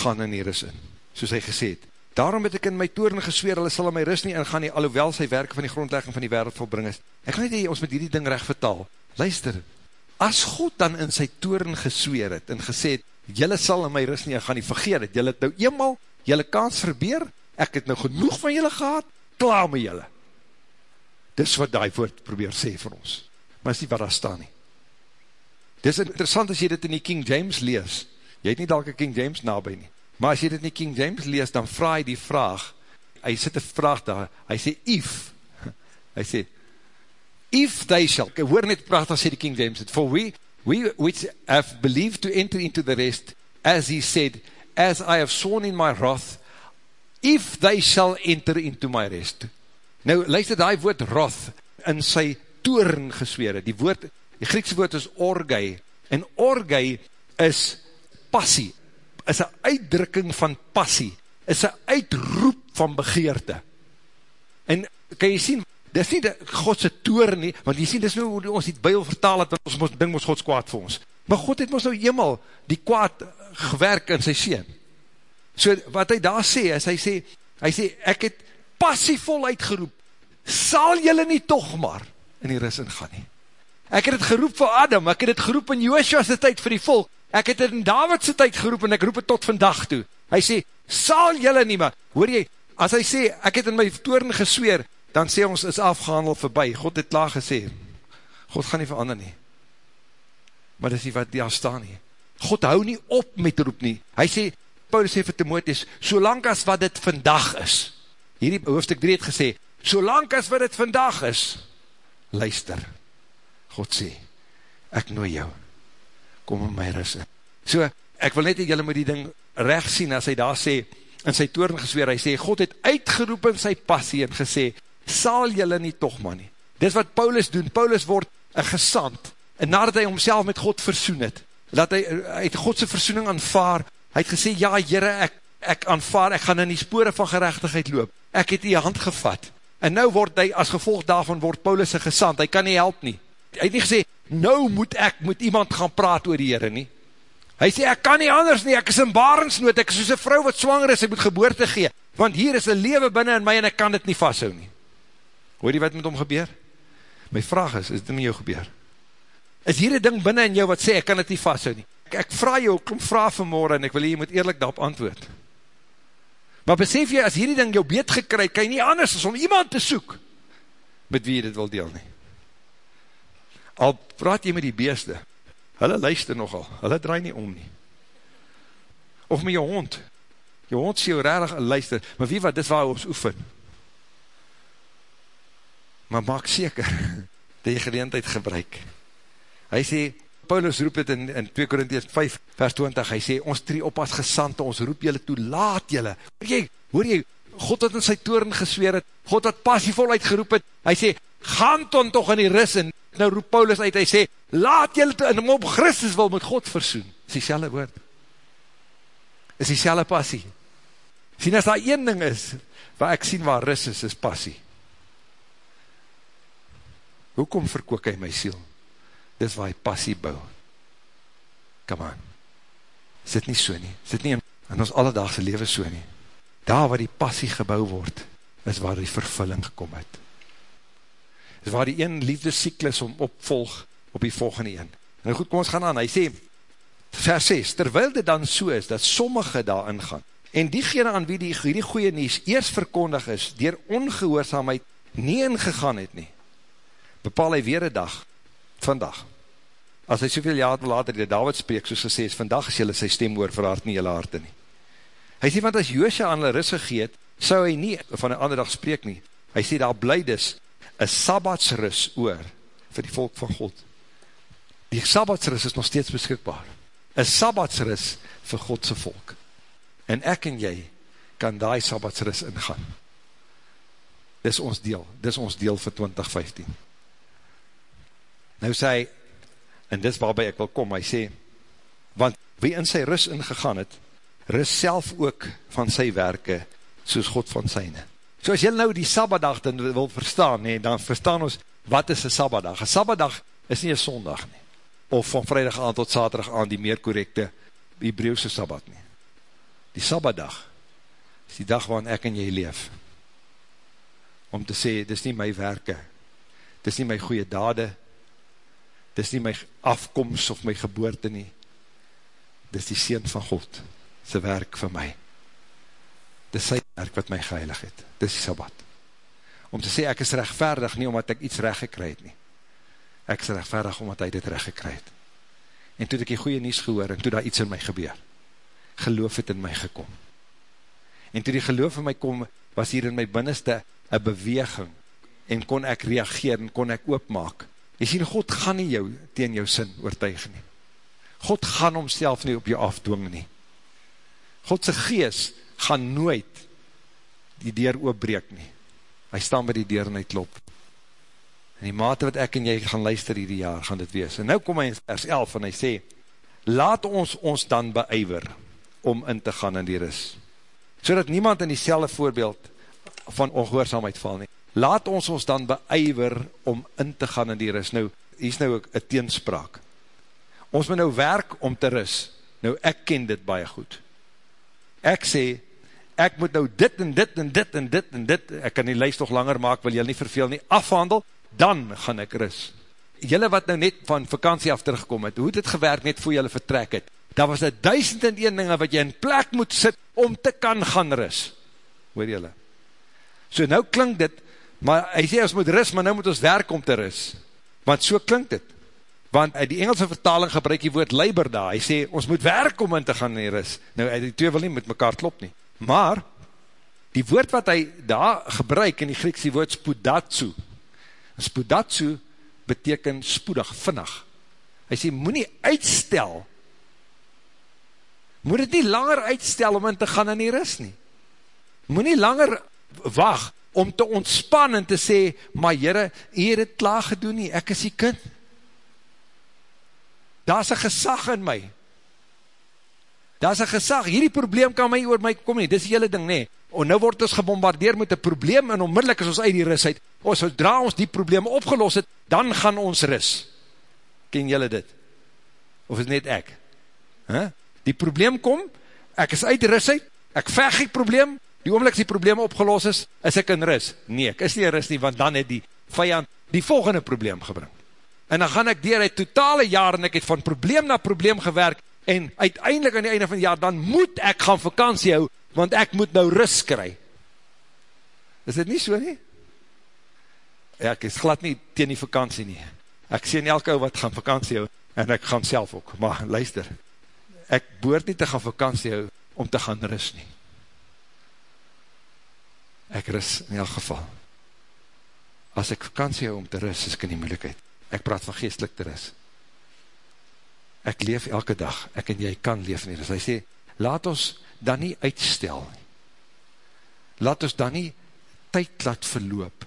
A: gaan in hier is in, soos hy gesê het, Daarom het ek in my toren gesweer, hulle sal in my rust nie ingaan nie, alhoewel sy werke van die grondlegging van die wereld volbring is. Ek kan nie die, ons met hierdie ding recht vertaal. Luister, as God dan in sy toren gesweer het en gesê het, jylle sal in my rust nie ingaan nie, vergeer het, jylle het nou eenmaal, jylle kans verbeer, ek het nou genoeg van jylle gehad, klaar met jylle. Dis wat die woord probeer sê vir ons. Maar is nie wat daar staan nie. Dis interessant as jy dit in die King James lees, jy het nie dalke King James nabij nie, Maar as jy dit nie King James lees, dan vraag hy die vraag, hy sit een vraag daar, hy sê, if, hy sê, if they shall, hoor net prachtig sê die King James, for we, we which have believed to enter into the rest, as he said, as I have sworn in my wrath, if they shall enter into my rest. Nou, luister die woord wrath, in sy toren gesweer, die woord, die Griekse woord is orgai, en orgai is passie, is een uitdrukking van passie, is een uitroep van begeerte. En kan jy sien, dit is nie Godse toren nie, want jy sien, dit is nou hoe ons die Bijbel vertaal het, ons moest, ding moest Gods kwaad vir ons. Maar God het ons nou eenmaal die kwaad gewerk in sy sien. So wat hy daar sê, is hy sê, hy sê, ek het passievol uitgeroep, sal jylle nie toch maar in die ris ingaan nie. Ek het het geroep vir Adam, ek het het geroep in Joshua's tyd vir die volk, ek het het in Davidse tyd geroep en ek roep het tot vandag toe. Hy sê, sal jylle nie, maar hoor jy, as hy sê, ek het in my toren gesweer, dan sê ons, is afgehandel voorbij. God het klaar gesê, God gaan nie verander nie. Maar dis nie wat daar staan nie. God hou nie op met roep nie. Hy sê, Paulus sê vir Timotheus, solang as wat dit vandag is, hierdie hoofdstuk 3 het gesê, solang as wat dit vandag is, luister, God sê, ek nooi jou, kom in my ris in. So, ek wil net dat julle moet die ding recht sien, as hy daar sê, in sy toren gesweer, hy sê, God het uitgeroep in sy passie en gesê, sal julle nie toch man nie. Dis wat Paulus doen, Paulus word een gesand, en nadat hy homself met God versoen het, dat hy, hy het Godse versoening aanvaar, hy het gesê, ja jyre, ek, ek aanvaar, ek gaan in die spore van gerechtigheid loop, ek het die hand gevat, en nou word hy, as gevolg daarvan, word Paulus een gesand, hy kan nie help nie, hy het nie gesê, nou moet ek met iemand gaan praat oor die Heere nie, hy sê, ek kan nie anders nie, ek is in barensnood, ek is soos een vrou wat zwanger is, ek moet geboorte gee, want hier is een lewe binnen in my, en ek kan dit nie vasthou nie, hoor die wat met hom gebeur? My vraag is, is dit met jou gebeur? Is hier een ding binnen in jou wat sê, ek kan dit nie vasthou nie? Ek, ek vraag jou, kom vraag vanmorgen, en ek wil jy moet eerlijk daarop antwoord. Maar besef jy, as hierdie ding jou beet gekry, kan jy nie anders as om iemand te soek, met wie jy dit wil deel nie. Al praat jy met die beeste, hulle luister nogal, hulle draai nie om nie. Of met jou hond, jou hond sê jou rarig luister, maar wie wat, dit waar ons oefen. Maar maak seker, dat jy geleentheid gebruik. Hy sê, Paulus roep het in, in 2 Korinties 5 vers 20, hy sê, ons drie op as gesante, ons roep julle toe, laat julle. Hoor jy, hoor jy, God het in sy toren gesweer het, God het passievol uitgeroep het, hy sê, gaan ton toch in die ris, en nou roep Paulus uit, hy sê, laat julle toe, en om op Christus wil met God versoen. Is die selle woord. Is die selle passie. Sien, as daar een ding is, waar ek sien waar ris is, is passie. Hoekom verkook hy my siel? Dis waar hy passie bou. Come on. Is dit nie so nie? Is dit nie in, in ons alledaagse leven so nie? Daar waar die passie gebouw word, is waar die vervulling gekom het. Is waar die een liefdesyklus om opvolg op die volgende een. En nou goed, kom ons gaan aan. Hy sê, vers 6, terwyl dit dan so is, dat sommige daar ingaan, en diegene aan wie die, die goeie nies eers verkondig is, dier ongehoorzaamheid nie ingegaan het nie, bepaal hy weer een dag, vandag. As hy soveel jaar later die David spreek, soos gesê is, vandag is jylle sy stem oor verhaard nie jylle harte nie. Hy sê, want as Joosja aan hulle ris gegeet, sou hy nie van een ander dag spreek nie. Hy sê, daar bly dus een sabbatsris oor vir die volk van God. Die sabbatsris is nog steeds beskikbaar. Een sabbatsris vir Godse volk. En ek en jy kan die sabbatsris ingaan. Dis ons deel. Dis ons deel vir 2015. Nou sê hy, en dis waarby ek wil kom, hy sê, want wie in sy rus ingegaan het, rus self ook van sy werke, soos God van syne. So as jy nou die Sabbadag wil verstaan, nee, dan verstaan ons, wat is een Sabbadag? Een Sabbadag is nie een sondag nie, of van vrijdag aan tot saterdag aan, die meer correcte Hebreeuwse Sabbat nie. Die Sabbadag is die dag waarin ek en jy leef, om te sê, dis nie my werke, dis nie my goeie dade, dis nie my afkomst of my geboorte nie, dis die Seen van God, sy werk vir my, dis sy werk wat my geheilig het, dis die Sabbat, om te sê ek is rechtvaardig nie omdat ek iets recht gekry het nie, ek is rechtvaardig omdat hy dit recht gekry het, en toe ek die goeie nies gehoor, en toe daar iets in my gebeur, geloof het in my gekom, en toe die geloof in my kom, was hier in my binneste een beweging, en kon ek reageer, en kon ek oopmaak, Jy sien, God gaan nie jou teen jou sin oortuig nie. God gaan homself nie op jou afdwing nie. Godse gees gaan nooit die deur oopbreek nie. Hy staan by die deur en hy klop. En die mate wat ek en jy gaan luister hierdie jaar, gaan dit wees. En nou kom hy in vers 11 en hy sê, laat ons ons dan beijver om in te gaan in die ris. So dat niemand in die voorbeeld van ongehoorzaamheid val nie laat ons ons dan beijver om in te gaan in die ris. Nou, hier is nou een teenspraak. Ons moet nou werk om te ris. Nou, ek ken dit baie goed. Ek sê, ek moet nou dit en dit en dit en dit en dit, ek kan die lijst nog langer maak, wil jy nie verveel nie, afhandel, dan gaan ek ris. Julle wat nou net van vakantie af terugkom het, hoe het gewerk net voor julle vertrek het? Daar was een duisend en een dinge wat jy in plek moet sit om te kan gaan ris. Hoor julle? So nou klink dit, Maar hy sê, ons moet ris, maar nou moet ons werk om te ris. Want so klink dit. Want die Engelse vertaling gebruik die woord labor daar. Hy sê, ons moet werk om in te gaan in die ris. Nou, die twee wil nie met mekaar klop nie. Maar, die woord wat hy daar gebruik in die Grieks, die woord spoedatsu. Spoedatsu beteken spoedig, vinnig. Hy sê, moet nie uitstel Moet het nie langer uitstel om in te gaan in die ris nie. Moet nie langer wacht om te ontspan en te sê, maar jyre, jy het het klaar gedoen nie, ek is die kind. Daar is een gesag in my. Daar is een gesag, hierdie probleem kan my oor my kom nie, dit is die hele ding nie. O, nou word ons gebombardeer met een probleem en onmiddellik is ons uit die ris uit. O, zodra ons die probleem opgelos het, dan gaan ons ris. Ken jylle dit? Of is net ek? Huh? Die probleem kom, ek is uit die ris uit, ek veg die probleem, die oomlik die probleem opgelos is, is ek in ris. Nee, ek is nie in ris nie, want dan het die vijand die volgende probleem gebring. En dan gaan ek dier uit totale jaar, en ek het van probleem na probleem gewerk, en uiteindelik aan die einde van die jaar, dan moet ek gaan vakantie hou, want ek moet nou ris kry. Is dit nie so nie? Ja, ek is glad nie teen die vakantie nie. Ek sê in elke ou wat gaan vakantie hou, en ek gaan self ook, maar luister, ek boord nie te gaan vakantie hou, om te gaan ris nie ek ris in elk geval. As ek vakantie hou om te ris, is ek in die moeilijkheid. Ek praat van geestelik te ris. Ek leef elke dag, ek en jy kan leef in die ris. Hy sê, laat ons dan nie uitstel. Laat ons dan nie tyd laat verloop,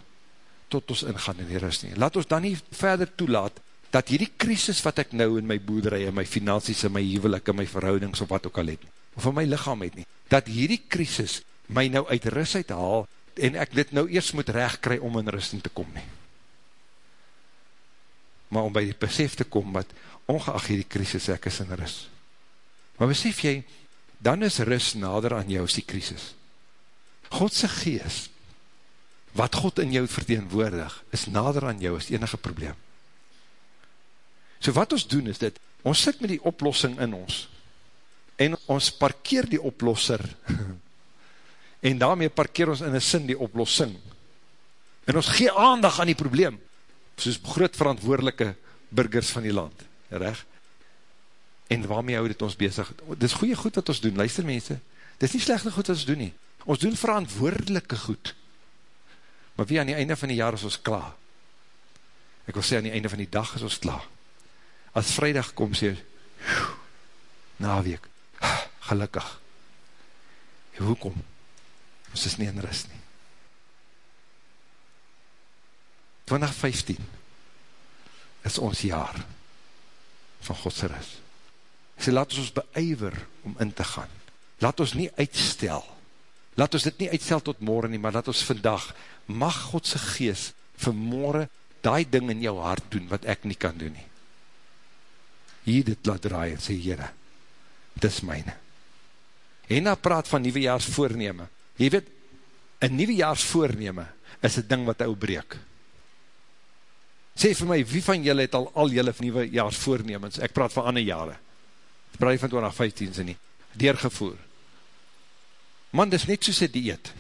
A: tot ons ingaan in die ris nie. Laat ons dan nie verder toelaat, dat hierdie krisis wat ek nou in my boerderij, in my finansies, in my huwelik, in my verhoudings, of wat ook al het, of in my lichaam het nie, dat hierdie krisis my nou uit ris uithaal, en ek dit nou eers moet recht kry om in rusting te kom nie. Maar om by die besef te kom, wat ongeacht hierdie krisis ek is in rus. Maar besef jy, dan is rus nader aan jou as die krisis. Godse geest, wat God in jou verteenwoordig, is nader aan jou as enige probleem. So wat ons doen is dit, ons sit met die oplossing in ons, en ons parkeer die oplosser en daarmee parkeer ons in een sin die oplossing. En ons gee aandag aan die probleem, soos groot verantwoordelike burgers van die land, recht? En waarmee hou dit ons bezig? Dit is goeie goed wat ons doen, luister mense, dit is nie slechte goed wat ons doen nie, ons doen verantwoordelike goed, maar wie aan die einde van die jaar is ons klaar? Ek wil sê, aan die einde van die dag is ons klaar. As vrijdag kom, sê, na week, gelukkig, hoekom? Ons is nie in rust nie. 2015 is ons jaar van Godse rust. Sê, laat ons ons beijver om in te gaan. Laat ons nie uitstel. Laat ons dit nie uitstel tot morgen nie, maar laat ons vandag, mag Godse gees vanmorgen die ding in jou hart doen, wat ek nie kan doen nie. Hier dit laat draai en sê, Heere, dis myne. En dan praat van nieuwejaars voorneme. Jy weet, een nieuwejaars voorneme is een ding wat ou breek. Sê vir my, wie van julle het al al julle nieuwejaars voornemens, ek praat van ander jare, ek praat van 2015 sê nie, deurgevoer. Man, dis net soos een dieet.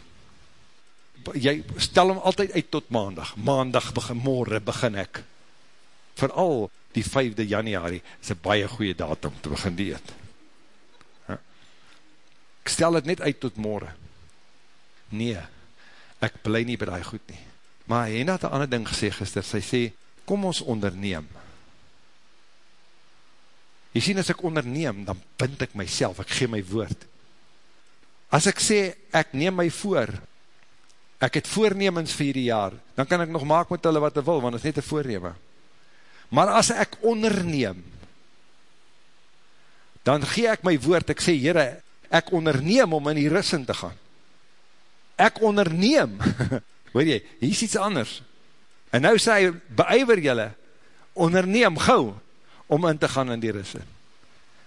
A: Jy stel hom altyd uit tot maandag. Maandag begin, morgen begin ek. Vooral die 5de januari is een baie goeie datum te begin dieet. Ek stel het net uit tot morgen nee, ek bly nie by die goed nie. Maar hy het een ander ding gesê gister, sy sê, kom ons onderneem. Jy sien, as ek onderneem, dan bind ek myself, ek gee my woord. As ek sê, ek neem my voor, ek het voornemens vir die jaar, dan kan ek nog maak met hulle wat ek wil, want het is net een voorneme. Maar as ek onderneem, dan gee ek my woord, ek sê, jyre, ek onderneem om in die rissen te gaan ek onderneem, weet jy, hier is iets anders, en nou sê hy, beijver jylle, onderneem gauw, om in te gaan in die risse,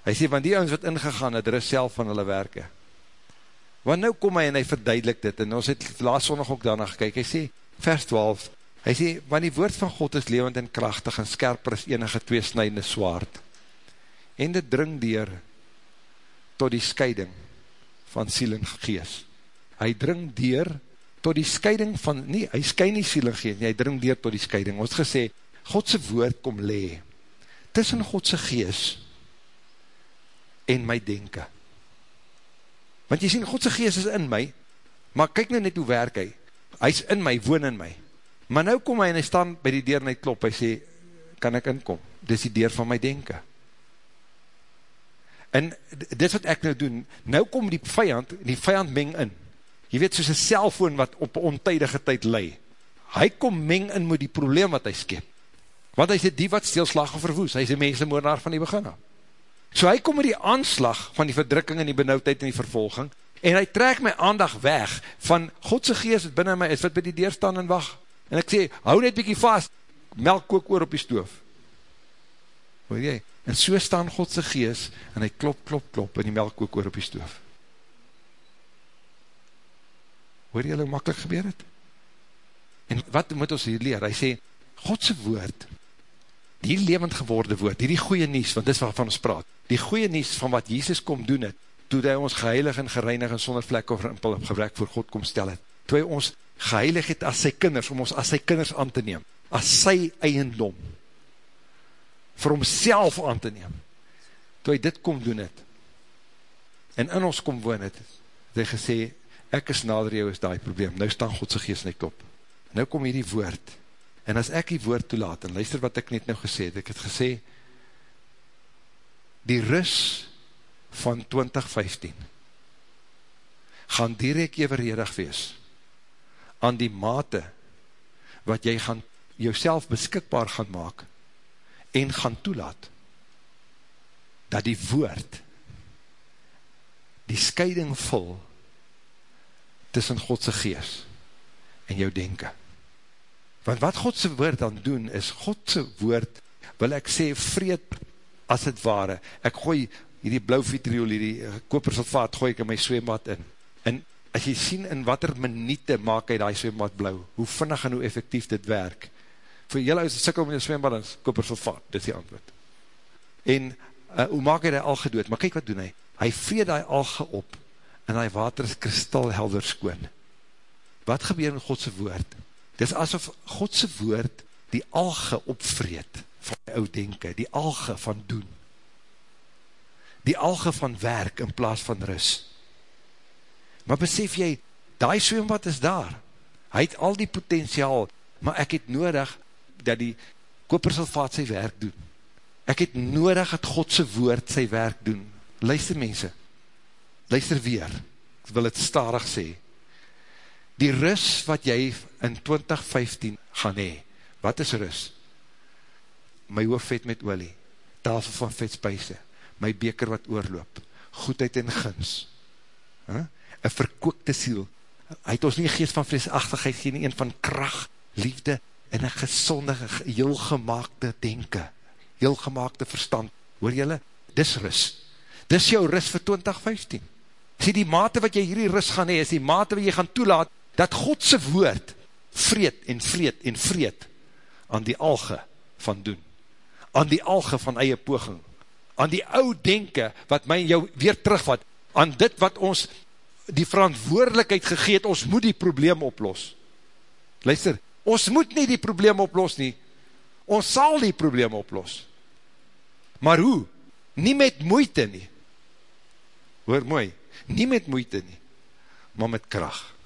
A: hy sê, want die ons wat ingegaan het, ris self van hulle werke, want nou kom hy en hy verduidelik dit, en ons het laatst zondag ook daarna gekyk, hy sê, vers 12, hy sê, want die woord van God is levend en krachtig, en skerper is enige tweesnijdende swaard, en dit dring dier, tot die scheiding, van siel en geest, hy dring dier tot die scheiding van, nie, hy skei nie siel en geest, nie, hy dring dier tot die scheiding. Ons gesê, Godse woord kom le, tussen Godse geest en my denken. Want jy sien, Godse geest is in my, maar kyk nou net hoe werk hy. Hy is in my, woon in my. Maar nou kom hy en hy staan by die deur en hy klop, hy sê, kan ek inkom? Dit is die deur van my denken. En dit wat ek nou doen, nou kom die vijand, die vijand meng in. Je weet, soos een cellfoon wat op ontydige tyd lei. Hy kom meng in met die probleem wat hy skep. Want hy is die wat stilslag of verwoes. Hy is die mensenmoordenaar van die begin af. So hy kom met die aanslag van die verdrukking en die benauwdheid en die vervolging, en hy trek my aandag weg van Godse geest wat binnen my is, wat by die deur staan en wacht. En ek sê, hou net bykie vast, melk kook oor op die stoof. Hoor jy? En so staan Godse geest, en hy klop, klop, klop, en die melk kook oor op die stoof. Hoor jy hoe makkelijk gebeur het? En wat moet ons hier leer? Hy sê, Godse woord, die levend geworde woord, die die goeie nies, want dis waarvan ons praat, die goeie nies van wat Jesus kom doen het, toe hy ons geheilig en gereinig en sonder vlek of rimpel op gebrek voor God kom stel het, toe hy ons geheilig het as sy kinders, om ons as sy kinders aan te neem, as sy eiendom, vir homself aan te neem, toe hy dit kom doen het, en in ons kom woon het, het hy gesê, ek is nader jou is die probleem, nou staan Godse geest in die kop, nou kom hier die woord, en as ek die woord toelaat, en luister wat ek net nou gesê het, ek het gesê, die rus van 2015 gaan direct evenredig wees aan die mate wat jy gaan jouself beskikbaar gaan maak en gaan toelaat dat die woord die scheiding vol tussen Godse gees en jou denken. Want wat Godse woord dan doen is, Godse woord wil ek sê vreed as het ware. Ek gooi hierdie blauw vitriol, hierdie eh, kopersulfaat, gooi ek in my swembad in. En as jy sien in wat er minuute maak hy die swembad blauw, hoe vinnig en hoe effectief dit werk. Voor jylle is sikkel met die swembad, is kopersulfaat, dit is die antwoord. En uh, hoe maak hy die alge dood? Maar kyk wat doen hy? Hy vreed die alge op, en die water is kristalhelder skoon. Wat gebeur met Godse woord? Dit is asof Godse woord die alge opvreed van die oud denken, die alge van doen die alge van werk in plaas van rus. Maar besef jy, die swembad is daar. Hy het al die potentiaal, maar ek het nodig dat die kopersulfaat sy werk doen. Ek het nodig dat Godse woord sy werk doen. Luister mense, luister weer, ek wil het starig sê. Die rus wat jy in 2015 gaan hee, wat is rus? My hoofd met olie, tafel van vetspuise, my beker wat oorloop, goedheid en gins, huh? een verkookte siel, hy het ons nie geest van vreesachtigheid, geen een van kracht, liefde, en een gezonde, heel gemaakte denken, heel gemaakte verstand, hoor jylle, dis ris, dis jou ris vir 2015, sê die mate wat jy hierdie ris gaan hee, is die mate wat jy gaan toelaat, dat Godse woord, vreed en vreed en vreed, aan die alge van doen, aan die alge van eie poging, aan die ou denke, wat my jou weer terugvat, aan dit wat ons die verantwoordelikheid gegeet, ons moet die probleem oplos. Luister, ons moet nie die probleem oplos nie, ons sal die probleem oplos. Maar hoe? Nie met moeite nie. Hoor mooi, nie met moeite nie, maar met kracht.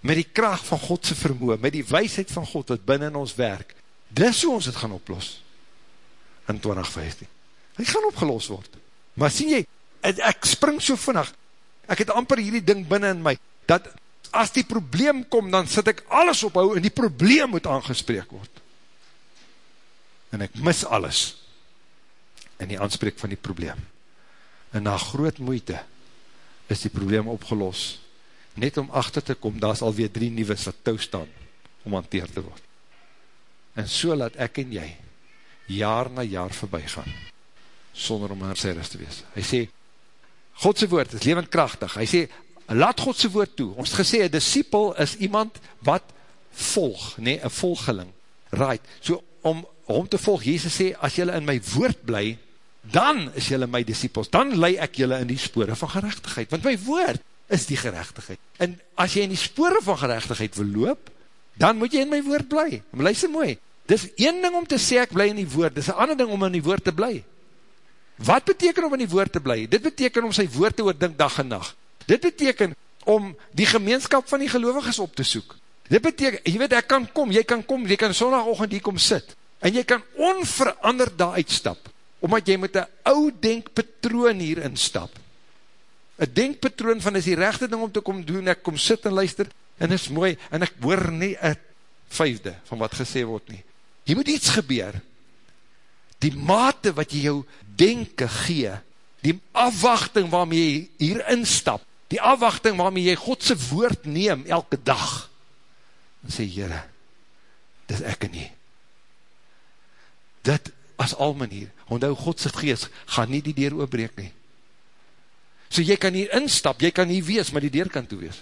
A: Met die kracht van Godse vermoe, met die wijsheid van God wat binnen ons werk, dis hoe ons het gaan oplos in 2015. Hy gaan opgelos word. Maar sien jy, ek spring so vinnig, ek het amper hierdie ding binnen in my, dat as die probleem kom, dan sit ek alles ophou en die probleem moet aangespreek word. En ek mis alles in die aanspreek van die probleem. En na groot moeite is die probleem opgelos. Net om achter te kom, daar is alweer drie nieuwe wat touw staan om hanteer te word. En so laat ek en jy jaar na jaar voorbij gaan, sonder om haar sêres te wees. Hy sê, Godse woord is levendkrachtig. Hy sê, laat Godse woord toe. Ons gesê, een disciple is iemand wat volg, nee, een volgeling. Right, so om om te volg, Jezus sê, as jylle in my woord bly, dan is jylle my disciples, dan lei ek jylle in die spore van gerechtigheid, want my woord is die gerechtigheid. En as jy in die spore van gerechtigheid wil loop, dan moet jy in my woord bly. Maar luister mooi, dis een ding om te sê ek bly in die woord, dis een ander ding om in die woord te bly. Wat beteken om in die woord te bly? Dit beteken om sy woord te oordink dag en nacht. Dit beteken om die gemeenskap van die geloviges op te soek. Dit beteken, jy weet, ek kan kom, jy kan kom, jy kan sondagochtend hier kom sit, en jy kan onveranderd daar uitstap, omdat jy met een ou denkpatroon hier instap. Een denkpatroon van is die rechte ding om te kom doen, ek kom sit en luister, en is mooi, en ek hoor nie een vijfde van wat gesê word nie. Hier moet iets gebeur. Die mate wat jy jou denken gee, die afwachting waarmee jy hier instap, die afwachting waarmee jy Godse woord neem elke dag, en sê, Heere, dit is ek nie. Dit as al manier, onthou Godse geest, gaan nie die deur oopbreek nie. So jy kan hier instap, jy kan hier wees, maar die deur kan toe wees.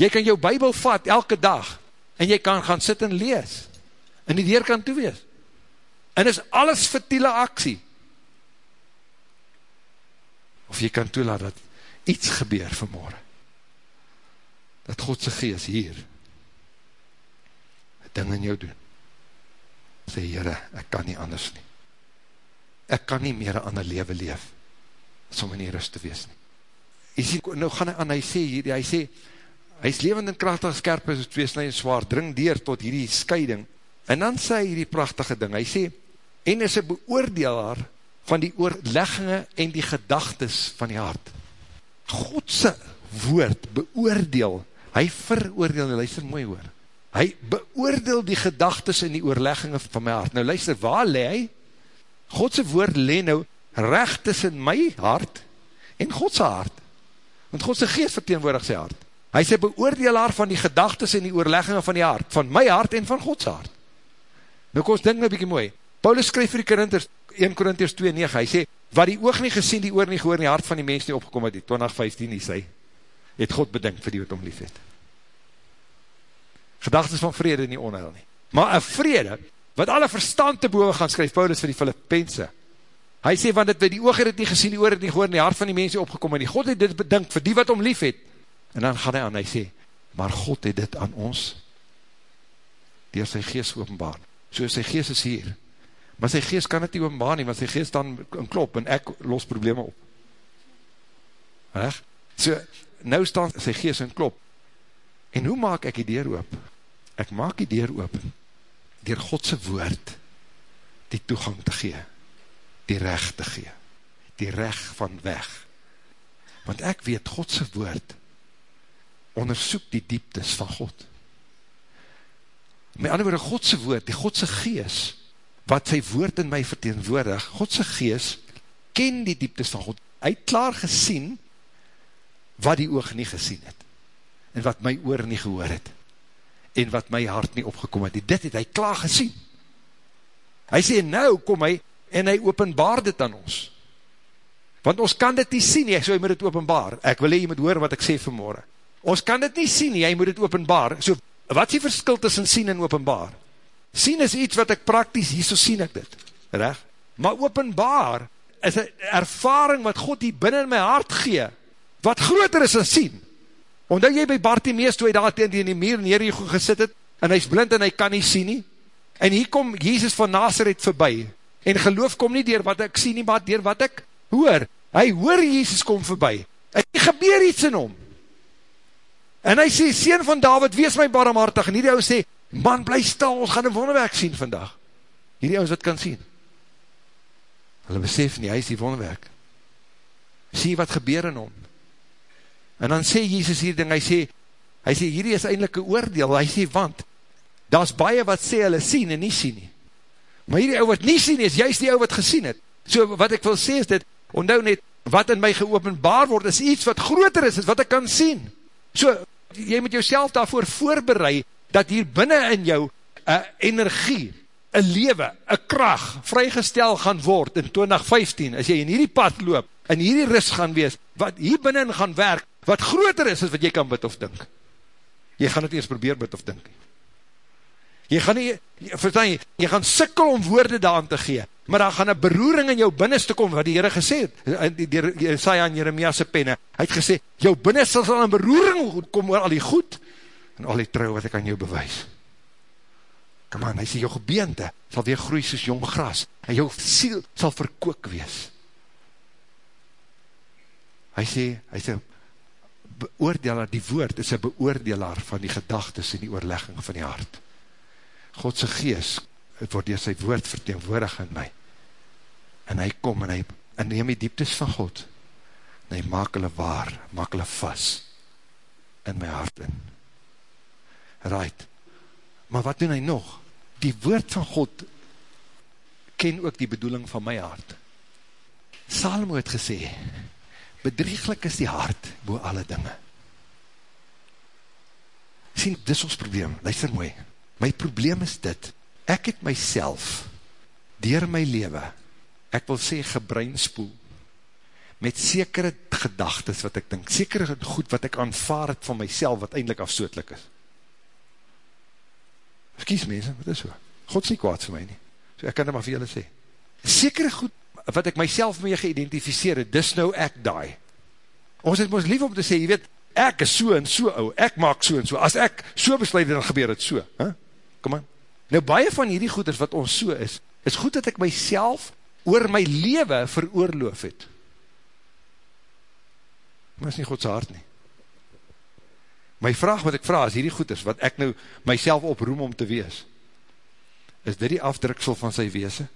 A: Jy kan jou bybel vat elke dag, en jy kan gaan sit en lees, en die deur kan toe wees. En is alles vertiele aksie. Of jy kan toelaat dat iets gebeur vanmorgen. Dat Godse geest hier, ding in jou doen. Sê, Heere, ek kan nie anders nie. Ek kan nie meer een ander leven leef, som in die rust te wees nie. Hy sê, nou gaan hy aan, hy sê hier, hy sê, hy is levend en krachtig skerp, is twee snij en zwaar, dring deur tot hierdie scheiding, en dan sê hy hierdie prachtige ding, hy sê, en is een beoordelaar van die oorlegginge en die gedagtes van die hart. Godse woord beoordeel, hy veroordeel, luister mooi hoor, hy beoordeel die gedagtes en die oorleggingen van my hart. Nou luister, waar le hy? Godse woord le nou recht tussen my hart en Godse hart. Want Godse geest verteenwoordig sy hart. Hy is beoordelaar van die gedagtes en die oorleggingen van die hart, van my hart en van Godse hart. Nou kom ons denk nou bykie mooi. Paulus skryf vir die Korinters, 1 Korinters 2, 9, hy sê, wat die oog nie gesien, die oor nie gehoor, die hart van die mens nie opgekom het, die 2015 nie sê, het God bedink vir die wat om lief het gedagtes van vrede nie onheil nie. Maar een vrede, wat alle verstand te boven gaan skryf, Paulus vir die Filippense, hy sê, want het die oog het nie gesien, die oor het nie gehoor, die hart van die mense opgekom, en die God het dit bedink vir die wat om lief het, en dan gaan hy aan, hy sê, maar God het dit aan ons, door sy geest openbaar, so sy geest is hier, maar sy geest kan het nie openbaar nie, want sy geest dan in klop, en ek los probleme op. Reg? So, nou staan sy geest in klop, en hoe maak ek die deur oop? Ek maak die deur open, dier Godse woord, die toegang te gee, die recht te gee, die recht van weg. Want ek weet, Godse woord, onderzoek die dieptes van God. Met ander woorde, Godse woord, die Godse gees, wat sy woord in my verteenwoordig, Godse gees, ken die dieptes van God. Hy het klaar gesien, wat die oog nie gesien het, en wat my oor nie gehoor het en wat my hart nie opgekom het. Dit het hy klaar gesien. Hy sê, nou kom hy, en hy openbaar dit aan ons. Want ons kan dit nie sien, nie, so hy moet dit openbaar. Ek wil hy, jy moet hoor wat ek sê vanmorgen. Ons kan dit nie sien, nie, hy moet dit openbaar. So, wat is die verskil tussen sien en openbaar? Sien is iets wat ek praktisch, hier so sien ek dit. Reg? Maar openbaar is een ervaring wat God hier binnen in my hart gee, wat groter is as sien. Omdat jy by Bartimeus, toe hy daar tegen die meer neer gesit het, en hy is blind en hy kan nie sien nie, en hier kom Jezus van Nazareth voorbij, en geloof kom nie dier wat ek sien nie, maar dier wat ek hoor. Hy hoor Jezus kom voorbij, en hy gebeur iets in hom. En hy sê, Seen van David, wees my barmhartig, en hierdie ou sê, man, bly stil, ons gaan een wonderwerk sien vandag. Hierdie ouds wat kan sien. Hulle besef nie, hy is die wonderwerk. Sê wat gebeur in hom. En dan sê Jesus hier ding, hy sê, hy sê, hierdie is eindelijk een oordeel, hy sê, want, daar is baie wat sê, hulle sien en nie sien nie. Maar hierdie ou wat nie sien is, juist die ou wat gesien het. So wat ek wil sê is dit, onthou net, wat in my geopenbaar word, is iets wat groter is, is wat ek kan sien. So, jy moet jouself daarvoor voorbereid, dat hier binnen in jou, een energie, een lewe, een kracht, vrygestel gaan word, in 2015, as jy in hierdie pad loop, in hierdie rust gaan wees, wat hier binnen gaan werk, wat groter is as wat jy kan bid of dink. Jy gaan het eerst probeer bid of dink. Jy gaan nie, verstaan jy, jy gaan sikkel om woorde daan te gee, maar daar gaan een beroering in jou binnenste kom, wat die Heere gesê het, die Jesaja en Jeremia's penne, hy het gesê, jou binnenste sal een beroering kom oor al die goed, en al die trouw wat ek aan jou bewys. Kom aan, hy sê, jou gebeente sal weer groei soos jong gras, en jou siel sal verkook wees. Hy sê, hy sê, beoordelaar, die woord is een beoordelaar van die gedagtes en die oorlegging van die hart. Godse gees, word door sy woord verteenwoordig in my. En hy kom en hy en neem die dieptes van God, en hy maak hulle waar, maak hulle vast, in my hart in. Right. Maar wat doen hy nog? Die woord van God, ken ook die bedoeling van my hart. Salomo het gesê, bedrieglik is die hart, boe alle dinge. Sien, dis ons probleem, luister mooi, my probleem is dit, ek het myself, dier my leven, ek wil sê gebreinspoel, met sekere gedagtes wat ek dink, sekere goed wat ek aanvaar het van myself, wat eindelijk afstootlik is. Verkies mense, wat is so? God is nie kwaad vir my nie. So ek kan het maar vir julle sê. Sekere goed, wat ek myself mee geïdentificeer het, dis nou ek daai. Ons het ons lief om te sê, jy weet, ek is so en so ou, ek maak so en so, as ek so besluit, dan gebeur het so. Huh? Kom aan. Nou, baie van hierdie goeders wat ons so is, is goed dat ek myself oor my leven veroorloof het. Maar is nie Godse hart nie. My vraag wat ek vraag is hierdie goeders, wat ek nou myself oproem om te wees, is dit die afdruksel van sy weese?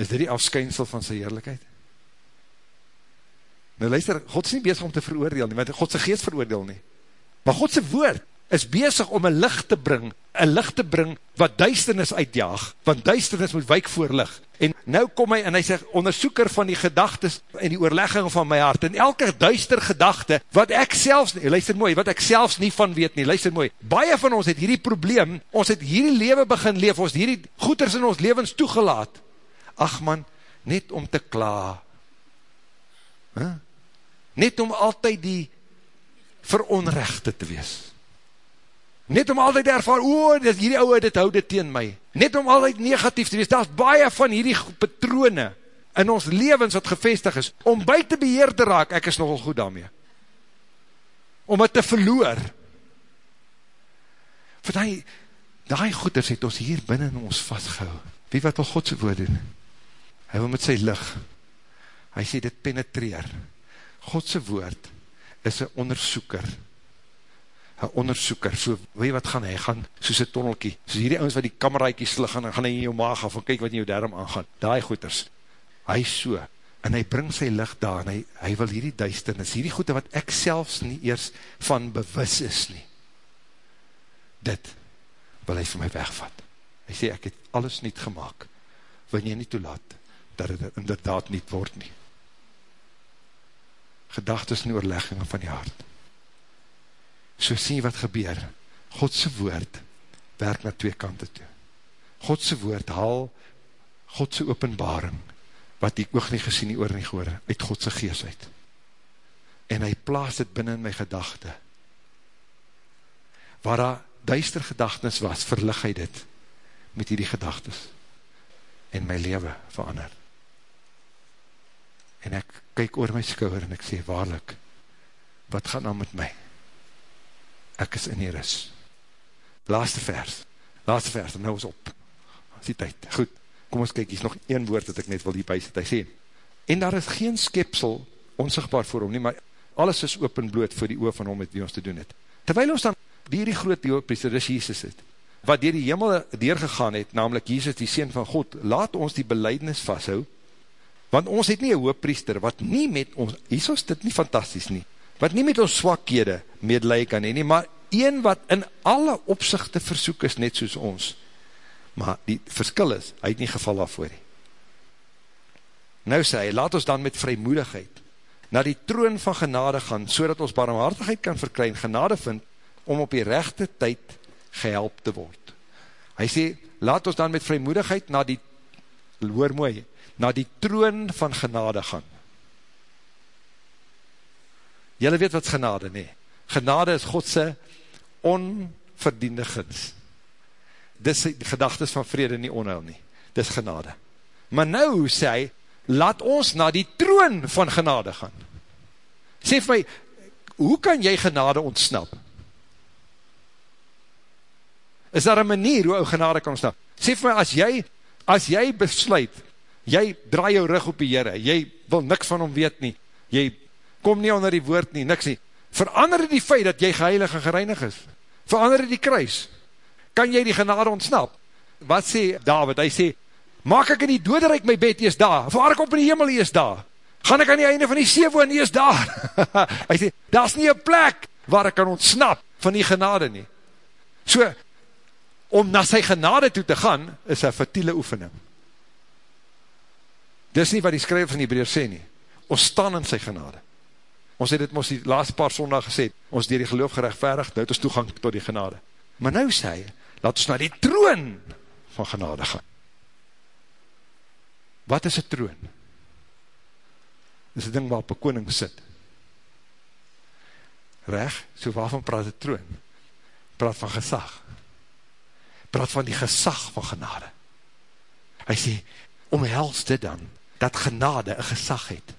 A: Is dit die afskynsel van sy heerlijkheid? Nou luister, God is nie bezig om te veroordeel nie, want God sy geest veroordeel nie. Maar God sy woord is bezig om een licht te bring, een licht te bring wat duisternis uitjaag, want duisternis moet wijk voor licht. En nou kom hy en hy sê, onderzoeker van die gedagtes en die oorlegging van my hart, en elke duister gedachte, wat ek selfs, nie, luister mooi, wat ek selfs nie van weet nie, luister mooi, baie van ons het hierdie probleem, ons het hierdie leven begin leef, ons het hierdie goeders in ons levens toegelaat, ach man, net om te kla, huh? net om altyd die veronrechte te wees, net om altyd ervaar, o, dit, hierdie ouwe, dit hou dit teen my, net om altyd negatief te wees, daar is baie van hierdie patrone, in ons levens wat gevestig is, om buiten beheer te raak, ek is nogal goed daarmee, om het te verloor, vir die, die goeders het ons hier binnen ons vastgehou, wie wat wil Godse woord doen, hy wil met sy licht, hy sê dit penetreer, Godse woord, is een onderzoeker, een onderzoeker, so, weet wat gaan hy, gaan soos een tonnelkie, soos hierdie ouwens wat die kameraakie slig en gaan hy in jou maag af, en kyk wat in jou darm aangaan, daai goeders, hy so, en hy bring sy licht daar, en hy, hy wil hierdie duisternis, hierdie goede wat ek selfs nie eers van bewus is nie, dit wil hy vir my wegvat, hy sê, ek het alles niet gemaakt, wil jy nie toelaat, dat het inderdaad niet word nie, gedagtes en oorleggingen van die hart, so sien wat gebeur, Godse woord werk na twee kante toe. Godse woord haal Godse openbaring, wat die oog nie gesien, die oor nie gehoor, uit Godse gees uit. En hy plaas dit binnen my gedachte. Waar daar duister gedagtes was, verlig hy dit met die gedagtes en my leven verander. En ek kyk oor my skouwer en ek sê, waarlik, wat gaan nou met my? ek is in die ris. Laaste vers, laaste vers, nou is op. Is die tyd, goed, kom ons kyk, hier is nog een woord dat ek net wil hierby sit, hy sê, en daar is geen skepsel onsigbaar voor hom nie, maar alles is openbloot voor die oor van hom met wie ons te doen het. Terwijl ons dan dier die groot diopriester, dis Jesus het, wat dier die hemel deurgegaan het, namelijk Jesus die Seen van God, laat ons die beleidnis vasthou, want ons het nie een hoopriester, wat nie met ons, hier is dit nie fantastisch nie, wat nie met ons swakhede medeleid kan heen nie, maar een wat in alle opzichte versoek is, net soos ons. Maar die verskil is, hy het nie geval daarvoor nie. Nou sê hy, laat ons dan met vrymoedigheid na die troon van genade gaan, so dat ons barmhartigheid kan verkry en genade vind, om op die rechte tyd gehelp te word. Hy sê, laat ons dan met vrymoedigheid na die, hoor mooi, na die troon van genade gaan. Julle weet wat genade nie. Genade is Godse onverdiende gins. Dis die gedagtes van vrede nie onheil nie. Dis genade. Maar nou sê hy, laat ons na die troon van genade gaan. Sê vir my, hoe kan jy genade ontsnap? Is daar een manier hoe ou genade kan ontsnap? Sê vir my, as jy, as jy besluit, jy draai jou rug op die Heere, jy wil niks van hom weet nie, jy kom nie onder die woord nie, niks nie. Verander die feit dat jy geheilig en gereinig is. Verander die kruis. Kan jy die genade ontsnap? Wat sê David? Hy sê, Maak ek in die doderijk my bed, ees daar. Vaar ek op in die hemel, ees daar. Gaan ek aan die einde van die see woon, ees daar. hy sê, daar is nie een plek waar ek kan ontsnap van die genade nie. So, om na sy genade toe te gaan, is een vertiele oefening. Dis nie wat die skryver van die Hebraeër sê nie. Ons staan in sy genade. Ons het dit ons die laatste paar sondag gesê, ons dier die geloof gerechtvaardig, nou het ons toegang tot die genade. Maar nou sê hy, laat ons na die troon van genade gaan. Wat is een troon? Dit is een ding waar op een koning sit. Reg, so waarvan praat die troon? Praat van gesag. Praat van die gesag van genade. Hy sê, omhels dit dan, dat genade een gesag het,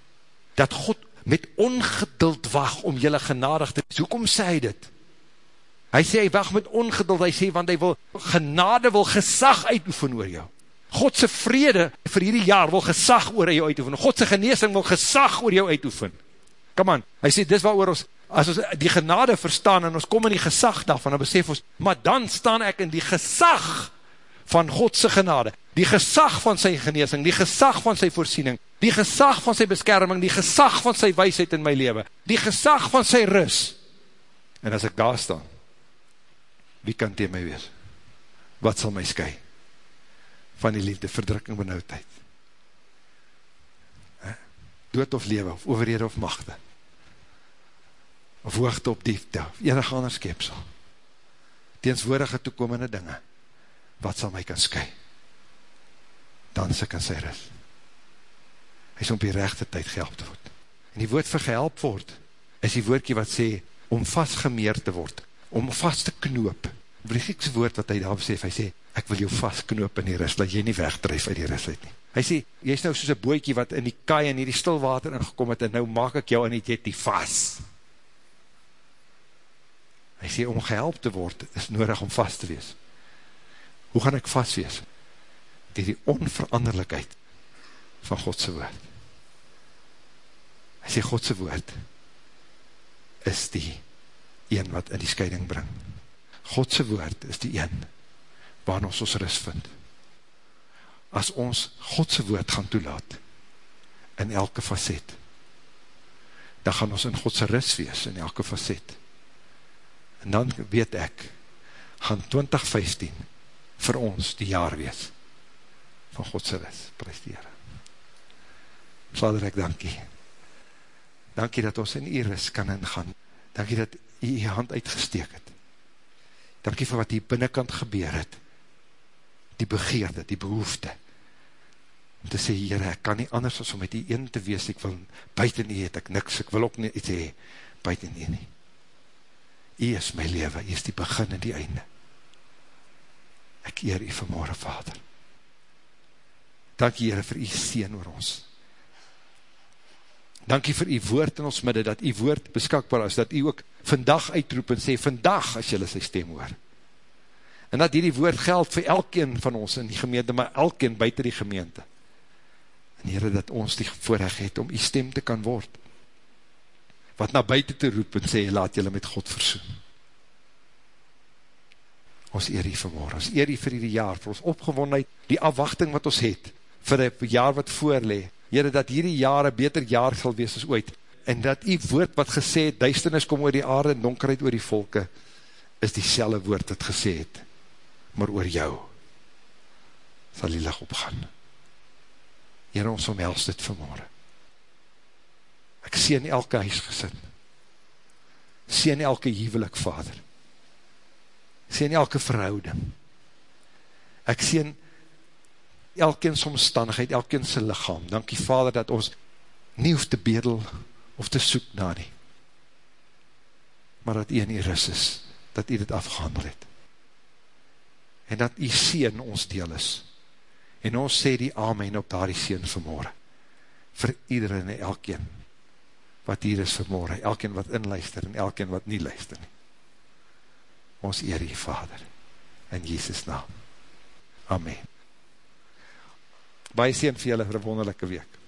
A: dat God met ongeduld wacht om jylle genadig te wees. Hoekom sê hy dit? Hy sê, hy wacht met ongeduld, hy sê, want hy wil, genade wil gesag uitoefen oor jou. Godse vrede vir hierdie jaar wil gesag oor jou uitoefen. Godse geneesing wil gesag oor jou uitoefen. Come on, hy sê, dis wat oor ons, as ons die genade verstaan, en ons kom in die gesag daarvan, dan besef ons, maar dan staan ek in die gesag van Godse genade die gesag van sy geneesing, die gesag van sy voorsiening, die gesag van sy beskerming, die gesag van sy weisheid in my leven, die gesag van sy rus. En as ek daar staan, wie kan tegen my wees? Wat sal my sky? Van die liefde, verdrukking, benauwdheid. Dood of lewe, of overhede of machte. Of hoogte op diepte, of enig ander skepsel. Teenswoordige toekomende dinge. Wat sal my kan sky? dan is ek in sy ris. Hy is om die rechte tyd gehelp word. En die woord vir gehelp word, is die woordkie wat sê, om vastgemeer te word, om vast te knoop. Die Griekse woord wat hy daar besef, hy sê, ek wil jou vastknoop in die ris, dat jy nie wegdrijf uit die ris uit nie. Hy sê, jy is nou soos een boekie wat in die kaai en die stilwater ingekom het, en nou maak ek jou in die jet die vast. Hy sê, om gehelp te word, is nodig om vast te wees. Hoe gaan ek vast wees? die die onveranderlikheid van Godse woord. Hy sê Godse woord is die een wat in die scheiding bring. Godse woord is die een waarin ons ons rust vind. As ons Godse woord gaan toelaat in elke facet, dan gaan ons in Godse rust wees in elke facet. En dan weet ek, gaan 2015 vir ons die jaar wees van Godse ris, prijs die Heere. Vader, ek dankie. Dankie dat ons in die ris kan ingaan. Dankie dat jy jy hand uitgesteek het. Dankie vir wat die binnenkant gebeur het. Die begeerde, die behoefte. Om te sê, Heere, ek kan nie anders as om met die een te wees, ek wil buiten nie het, ek niks, ek wil ook nie iets hee, buiten nie nie. Jy is my leven, jy is die begin en die einde. Ek eer jy vanmorgen, Vader. Dankie Heere vir die seen oor ons. Dankie vir die woord in ons midde, dat die woord beskakbaar is, dat die ook vandag uitroep en sê, vandag as jylle sy stem hoor. En dat die woord geld vir elkeen van ons in die gemeente, maar elkeen buiten die gemeente. En Heere, dat ons die voorrecht het om die stem te kan word. Wat na buiten te roep en sê, laat jylle met God versoen. Ons eer die vanmorgen, ons eer die vir die jaar, vir ons opgewondheid, die afwachting wat ons het, vir die jaar wat voorlee, Heere, dat hierdie jaar een beter jaar sal wees as ooit, en dat die woord wat gesê het, duisternis kom oor die aarde en donkerheid oor die volke, is die woord wat gesê het, maar oor jou, sal die licht opgaan. Heere, ons omhels dit vanmorgen. Ek sien elke huisgesin, sien elke huwelik, vader, sien elke verhouding, ek sien elkeen omstandigheid, elkeen sy lichaam. Dankie Vader dat ons nie hoef te bedel of te soek na nie. Maar dat u in die ris is, dat u dit afgehandel het. En dat u sien ons deel is. En ons sê die amen op daar die sien vanmorgen. Vir iedereen en elkeen wat hier is vanmorgen. Elkeen wat inluister en elkeen wat nie luister nie. Ons eer die Vader. In Jesus naam. Amen baie sien vir julle vir wonderlijke week.